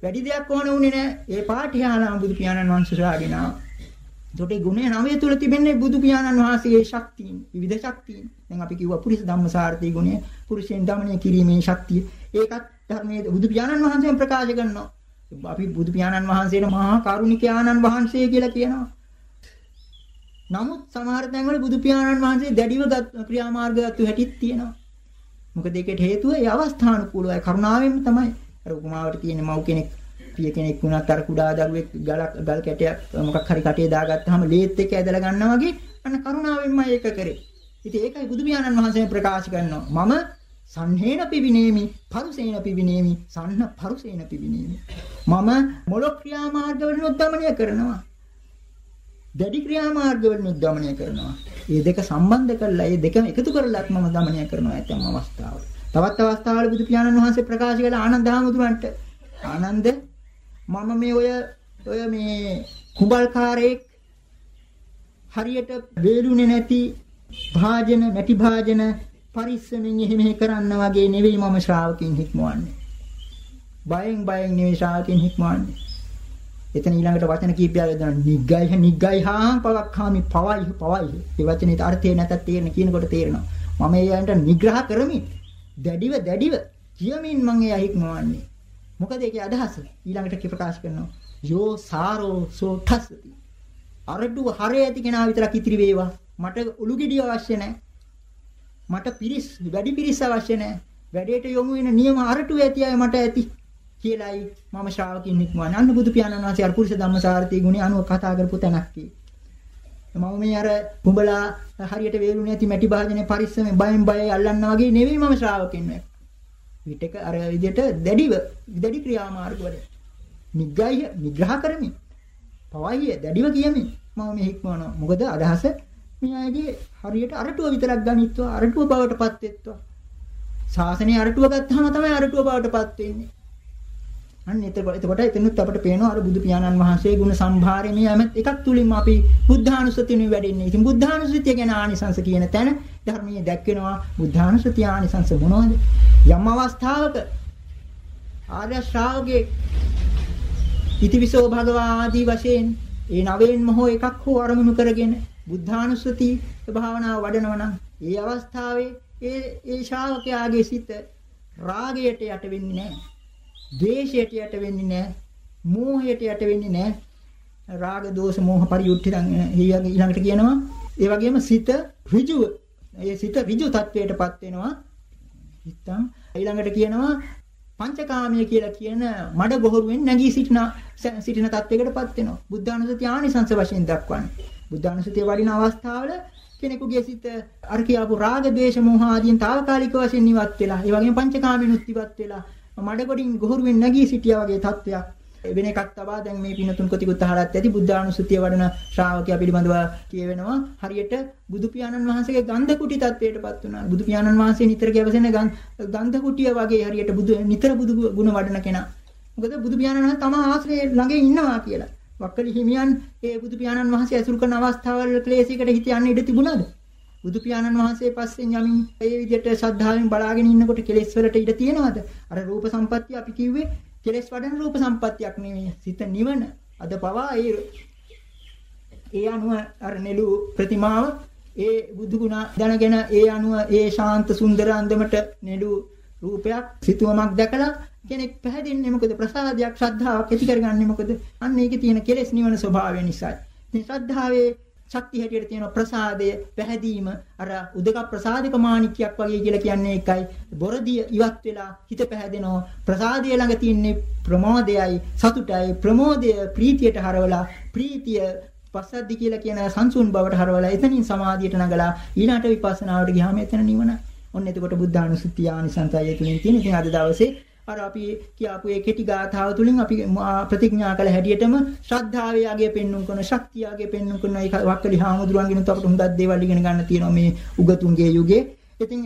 වැඩි දෙයක් ඕන වුණේ නැහැ. ඒ පාටි ආලාම බුදු පියාණන් වහන්සේලාගෙන ආවා. ඒකට ඒ ගුණය නවය තුල තිබෙන්නේ බුදු පියාණන් වහන්සේගේ ශක්තියින්, විවිධ ධර්මශක්තියින්. දැන් අපි කිව්වා පුරිස ධම්මසාරති ගුණය, පුරුෂයන් දමනය කිරීමේ ශක්තිය. ඒකත් ධර්මයේ බුදු පියාණන් වහන්සේම ප්‍රකාශ කරනවා. අපි බුදු පියාණන් වහන්සේන මහා කරුණික ආනන් වහන්සේ කියලා කියනවා. නමුත් සමහර තැන්වල බුදු පියාණන් වහන්සේ දැඩිව ක්‍රියාමාර්ග ගත්තු හැටිත් තියෙනවා. මොකද ඒකට හේතුව ඒ අවස්ථානුකූලව කරුණාවෙන් තමයි අර උපමාවට තියෙන මව් කෙනෙක් පිය කෙනෙක් වුණත් අර කුඩා දරුවෙක් ගලක් ගල් කැටයක් මොකක් හරි කටේ දාගත්තාම ලේත් එක්ක ඇදලා ගන්නවා වගේ අන්න කරුණාවෙන්ම ඒක කරේ. ඉතින් ඒකයි බුදු පියාණන් වහන්සේ ප්‍රකාශ කරනවා. මම සංහේන පිවිනේමි පරුසේන පිවිනේමි සන්න පරුසේන පිවිනේමි. මම මොළොක් ක්‍රියාමාර්ග වලින් උද්දමනය කරනවා. දැඩි ක්‍රියාමාර්ග වලින් උද්දමනය කරනවා. මේ දෙක සම්බන්ධ කරලා මේ දෙකම එකතු කරලාත් මම දමනය කරනවා ඇතම් අවස්ථාවල. තවත් අවස්ථාවල බුදු පියාණන් වහන්සේ ප්‍රකාශ කළ ආනන්ද හාමුදුරන්ට ආනන්ද මම මේ ඔය ඔය මේ කුඹල්කාරයෙක් හරියට වේලුනේ නැති භාජන මැටි භාජන පරිස්සමෙන් එහෙම කරන්න වගේ නෙවෙයි මම ශ්‍රාවකින් හික්මවන්නේ. බයෙන් බයෙන් නෙවෙයි ශ්‍රාවකින් හික්මවන්නේ. එතන ඊළඟට වචන කීපයක් යනවා නිග්ගයි නිග්ගයි හාම් පවක් හාමි පවයි පවයි. ඒ වචනේ අර්ථය නැතත් තේරෙන කියනකොට තේරෙනවා. මම ඒ අයන්ට නිග්‍රහ කරමි. දැඩිව දැඩිව කියමින් මම එයා හික්මවන්නේ. මොකද ඒකේ අදහස ඊළඟට ප්‍රකාශ කරනවා. යෝ සාරෝ සෝ ඨස්සති. අරඩුව හරය ඇති කෙනා විතරක් ඉතිරි වේවා. මට උළුගෙඩිය අවශ්‍ය නැහැ. මට පිරිස් වැඩි පිරිස් අවශ්‍ය නැහැ. වැඩේට යොමු වෙන නියම අරටුව ඇති අය මට ඇති කියලායි මම ශ්‍රාවකින් නික්මවන්නේ. අන්න බුදු පියාණන් වහන්සේ අර පුරුෂ ධම්මසාරති ගුණය අනුව කතා කරපු තැනක් මම මේ අර කුඹලා හරියට වේලුනේ නැති මැටි භාජනේ පරිස්සමෙන් බයෙන් බය අල්ලන්නා වගේ නෙවෙයි මම ශ්‍රාවකින් වෙන්නේ. විතක අර විදිහට දැඩිව දැඩි ක්‍රියාමාර්ග වල නිග්ගය නිග්‍රහ කරමින් පවයිය දැඩිව කියමින් මම මේ හික්මනවා. මොකද අදහස මේ අයගේ හරියට අරටුව විතරක් ගනිත්වා අරටුව බවටපත් වෙත්වා. ශාසනයේ අරටුව ගත්තාම තමයි අරටුව බවටපත් වෙන්නේ. අන්න එතකොට එතකොට එතනත් අපිට පේනවා අර බුදු පියාණන් වහන්සේ ගුණ සම්භාරයේ මේ හැම එකක් තුලින්ම අපි බුද්ධානුස්සතියනේ වැඩෙන්නේ. ඉතින් බුද්ධානුස්සතිය ගැන ආනිසංස කියන තැන ධර්මයේ දැක්වෙනවා බුද්ධානුස්සතිය ආනිසංස මොනවද? යම් අවස්ථාවක ආර්ය ශ්‍රාවකේ ඉතිවිසෝ භගවා ආදී වශයෙන් ඒ නවයෙන්ම හෝ එකක් හෝ අරමුණු කරගෙන බුද්ධානුස්සති භාවනාව වඩනවා නම් ඒ අවස්ථාවේ ඒ ඒ ශ්‍රාවකයාගේ සිත රාගයට යට වෙන්නේ නැහැ. ද්වේෂයට යට වෙන්නේ නැහැ. මෝහයට යට වෙන්නේ නැහැ. රාග දෝෂ මෝහ පරියුක්තියන් ඊළඟට කියනවා ඒ වගේම සිත ඍජුව ඒ සිත ඍජු තත්වයටපත් වෙනවා හිතම් ඊළඟට කියනවා පංචකාමයේ කියලා කියන මඩ ගොහරුවෙන් නැගී සිටින සිටින තත්වයකටපත් වෙනවා බුද්ධානුසතිය ආනිසංස වශයෙන් දක්වන්නේ බුද්ධානුසතිය වඩින අවස්ථාවල කෙනෙකුගේ සිත අර කියාපු රාග දේශ මොහ ආදීන් తాවකාලික වශයෙන් ඉවත් වෙලා ඒ වගේම පංචකාමිනුත් ඉවත් වෙලා මඩ ගොඩින් ගොහරුවෙන් නැගී සිටියා වගේ තත්වයක්. වෙන එකක් තබා දැන් මේ පිනතුන් කොතිකුත් අහලත් ඇති බුද්ධානුස්සතිය වඩන ශ්‍රාවකයා පිළිබඳව කියවෙනවා. හරියට බුදු පියාණන් වහන්සේගේ ගන්ධ කුටි තත්වයටපත් වුණා. බුදු පියාණන් වහන්සේ නිතර ගැවසෙන ගන්ධ කුටිය වගේ හරියට බුදු නිතර බුදු ගුණ වඩන කෙනා. මොකද බුදු පියාණන් වහන්සේ තම ආශ්‍රයේ ළඟ ඉන්නවා කියලා. වක්කලි හිමියන් ඒ බුදු පියාණන් වහන්සේ ඇසුරු කරන අවස්ථාවල ක්ලේශයකට හිත යන්න ඉඩ තිබුණාද බුදු පියාණන් වහන්සේ පස්සෙන් යමින් ඒ විදිහට ශ්‍රද්ධාවෙන් බලාගෙන ඉන්නකොට කෙලෙස් වලට ඉඩ තියෙනවද අර රූප සම්පත්තිය අපි කිව්වේ කෙලෙස් වඩන රූප සම්පත්තියක් නෙමෙයි. සිත නිවන. අද පවා ඒ ඒ අනුව අර නෙළු ප්‍රතිමාව ඒ බුදු ගුණ දැනගෙන ඒ අනුව ඒ ශාන්ත සුන්දර අන්දමට නෙළු රූපයක් සිතුවමක් දැකලා කෙනෙක් පැහැදින්නේ මොකද ප්‍රසාදයක් ශ්‍රද්ධාවක් ඇති කරගන්නේ මොකද අන්න ඒකේ තියෙන කෙලෙස් නිවන ස්වභාවය නිසායි. ඉතින් ශ්‍රද්ධාවේ ශක්තිය හැටියට තියෙන ප්‍රසාදය පැහැදීම අර උදක ප්‍රසාදික මාණික්යක් වගේ කියලා කියන්නේ ඒකයි බොරදිය ඉවත් වෙලා හිත පැහැදෙනවා ප්‍රසාදය ළඟ තියෙන්නේ ප්‍රමෝදයයි සතුටයි ප්‍රමෝදය ප්‍රීතියට හරවලා ප්‍රීතිය පස්සද්දි කියලා කියන සංසුන් බවට හරවලා එතනින් සමාධියට නගලා ඊළාට විපස්සනාවට ගියාම එතන නිවන. ඔන්න එතකොට බුද්ධානුස්සතිය ආනිසංසය තුලින් තියෙන. ඉතින් අද දවසේ අර අපි කියාපු ඒ කෙටි ගාථාව තුලින් අපි ප්‍රතිඥා කළ හැටියටම ශ්‍රද්ධාවේ යගේ පෙන්눔 කරන ශක්තිය යගේ පෙන්눔 කරන ඒ වක්කලි හාමුදුරුවන්ගෙනුත් අපට හොඳක් දේවල් ඉගෙන ගන්න තියෙනවා මේ උගතුන්ගේ යුගයේ. ඉතින්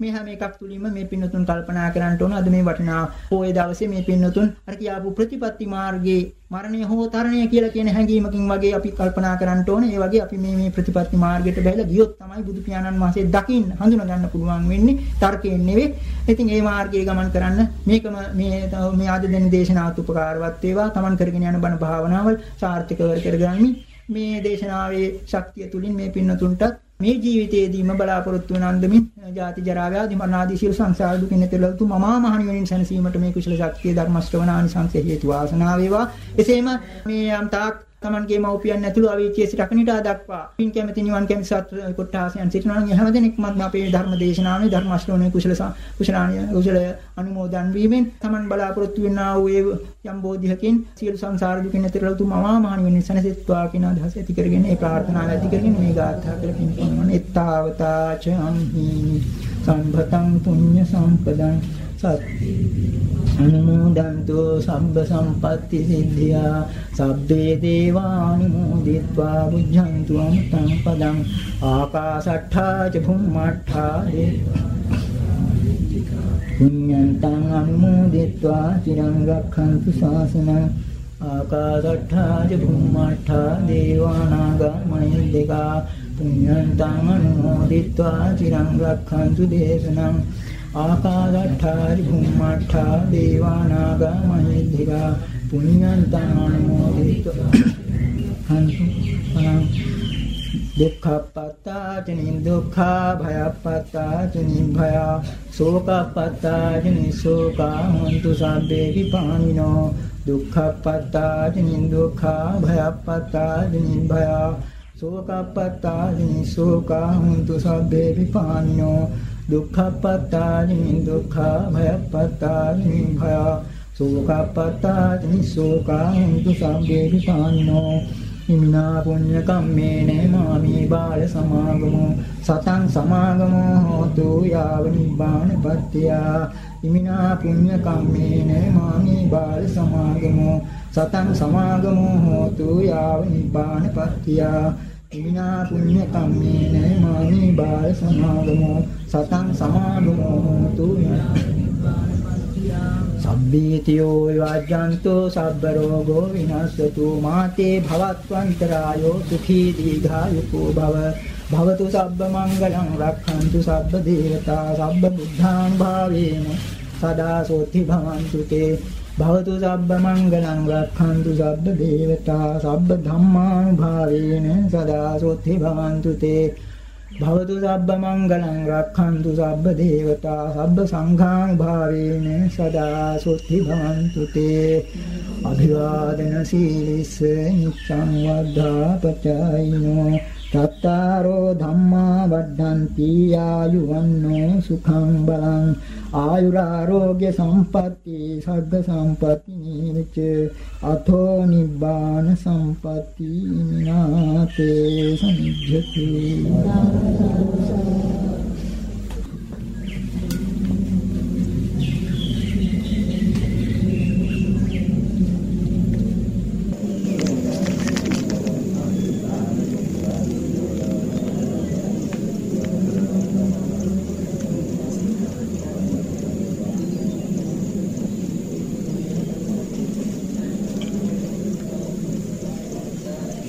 මේ හැම එකක් තුලින්ම මේ පින්නතුන් කල්පනා කරන්න ඕන අද මේ වටිනා පොයේ දවසේ මේ පින්නතුන් අර කියාපු ප්‍රතිපත්ති මාර්ගයේ මරණය හෝ තරණය කියලා කියන හැඟීමකින් වගේ අපි කල්පනා කරන්න ඕන. ඒ වගේ අපි මේ මේ ප්‍රතිපත්ති මාර්ගයට බැහැලා ගියොත් තමයි බුදු පියාණන් වහන්සේ දකින්න හඳුනා ගන්න පුළුවන් වෙන්නේ. තර්කයෙන් නෙවෙයි. ඉතින් මේ මාර්ගයේ ගමන් කරන්න මේකම මේ මේ ආද දෙන දේශනාවත් උපකාරවත් වේවා. Taman කරගෙන යන බණ භාවනාවල් සාර්ථකව කරගන්න මේ දේශනාවේ ශක්තිය තුලින් මේ පින්නතුන්ටත් මේ ජීවිතයේදීම බලාපොරොත්තු වන අන්දමින් ජාති ජරා ව්‍යාධි මරණ ආදී සියලු සංසාර දුකින් එතෙලතු මමා මහණි වෙනින් සැනසීමට මේ කුසල ශක්තිය ධර්ම ශ්‍රවණානිසංස හේතු වාසනාව වේවා. එසේම මේ යම් තාක් Tamanගේ මව්පියන් ඇතුළු අවීචිය සිට අකනිටා දක්වා පින් කැමති නිවන් කැමති සත් කොට්ටාසයන් සිටිනවා. නම් හැම දෙනෙක්ම අපේ ධර්ම දේශනාවේ ධර්ම ශ්‍රවණයේ කුසල කුසලාණිය කුසල අනුමෝදන් වීමෙන් Taman බලාපොරොත්තු වෙනා වූ ඒ යම් බෝධියකින් සියලු සංසාර දුකින් නැතිරලා තු මමා මහණි වෙන සනසෙත්වා කියන අදහස ඇති කරගෙන ඒ ප්‍රාර්ථනාව ඇති කරගෙන මේ ගාථා කළ පින් පොන්වන එත්තාවතා ච අම්හි සම්භතං පුඤ්ඤ සම්පදං සත්ති අනුමෝදන්තු සම්බ සම්පatti සිද්ධියා. සබ්බේ දේවානුමෝදිත්වා බුද්ධන්තු අමතං පදං. ආකාසට්ඨා ච භුම්මට්ඨා දේවා පුඤ්ඤන්තං අනුමෝදිත්වා. චිරං රක්ඛන්තු ශාසනං. ආකාශට්ඨා ච භුම්මාඨා දේවානාගමණය දෙකා පුඤ්ඤන්තං අනුමෝදිත්වා. චිරං රක්ඛන්තු දේශනං. आकादट्ठारिभुम्मट्ठा देवानागमहेधिरा पुण्यन्तानुमोदित। दुःखपत्ता जनि दुःखा, भयपत्ता जनि भया। शोकपत्ता जनि शोका हन्तु सर्वे विपामिनो। दुःखपत्ता जनि दुःखा, भयपत्ता जनि भया। शोकपत्ता जनि शोका हन्तु सर्वे विपामिनो। දුක්ඛා භයපත්තානි භය. සෝකපත්තානි සෝකාන්තු සම්බේ විපානිනෝ ඉමිනා පුඤ්ඤ කම්මේන මාමි බාල සමාගමෝ. සතං සමාගමෝ හෝතු යාව නිබ්බානපත්ත්‍ය ඉමිනා පුඤ්ඤ කම්මේන මාමි බාල සමාගමෝ. සතං සමාගමෝ හෝතු යාව නිබ්බානපත්ත්‍ය ඉමිනා පුඤ්ඤ කම්මේන මාමි බාල සමාගමෝ සතං සමාගමෝතු සබ්බීතියෝ විවාජ්ජන්තෝ සබ්බ රෝගෝ විනස්සතු මාතේ භවත්වන්තරායෝ සුඛී දීඝායුකෝ භව. භවතු සබ්බ මංගලං රක්ඛන්තු සබ්බ දේවතා සබ්බ බුද්ධාන් භාවේන සදා සෝති භවන්තු තේ භවතු සබ්බ මංගලං රක්ඛන්තු සබ්බ දේවතා සබ්බ ධම්මානුභාවේන සදා සොත්ති භවන්තු තේ. භවතු සබ්බ මංගලං රක්ඛන්තු සබ්බ දේවතා සබ්බ සංඝානුභාවේන සදා සොත්ති භවන්තු තේ. අභිවාදන සීලිස්ස නිච්ඡං වද්ධා පචයිනෝ තත්තාරෝ ධම්මා වඩ්ඩಂತಿ ආයුවන්නෝ සුඛං බලං. ආයුරාෝග්‍ය සම්පatti සග්ග සම්පatti නීච අතෝ නිබ්බාන සම්පatti නාතේ සම්ජ්ජති.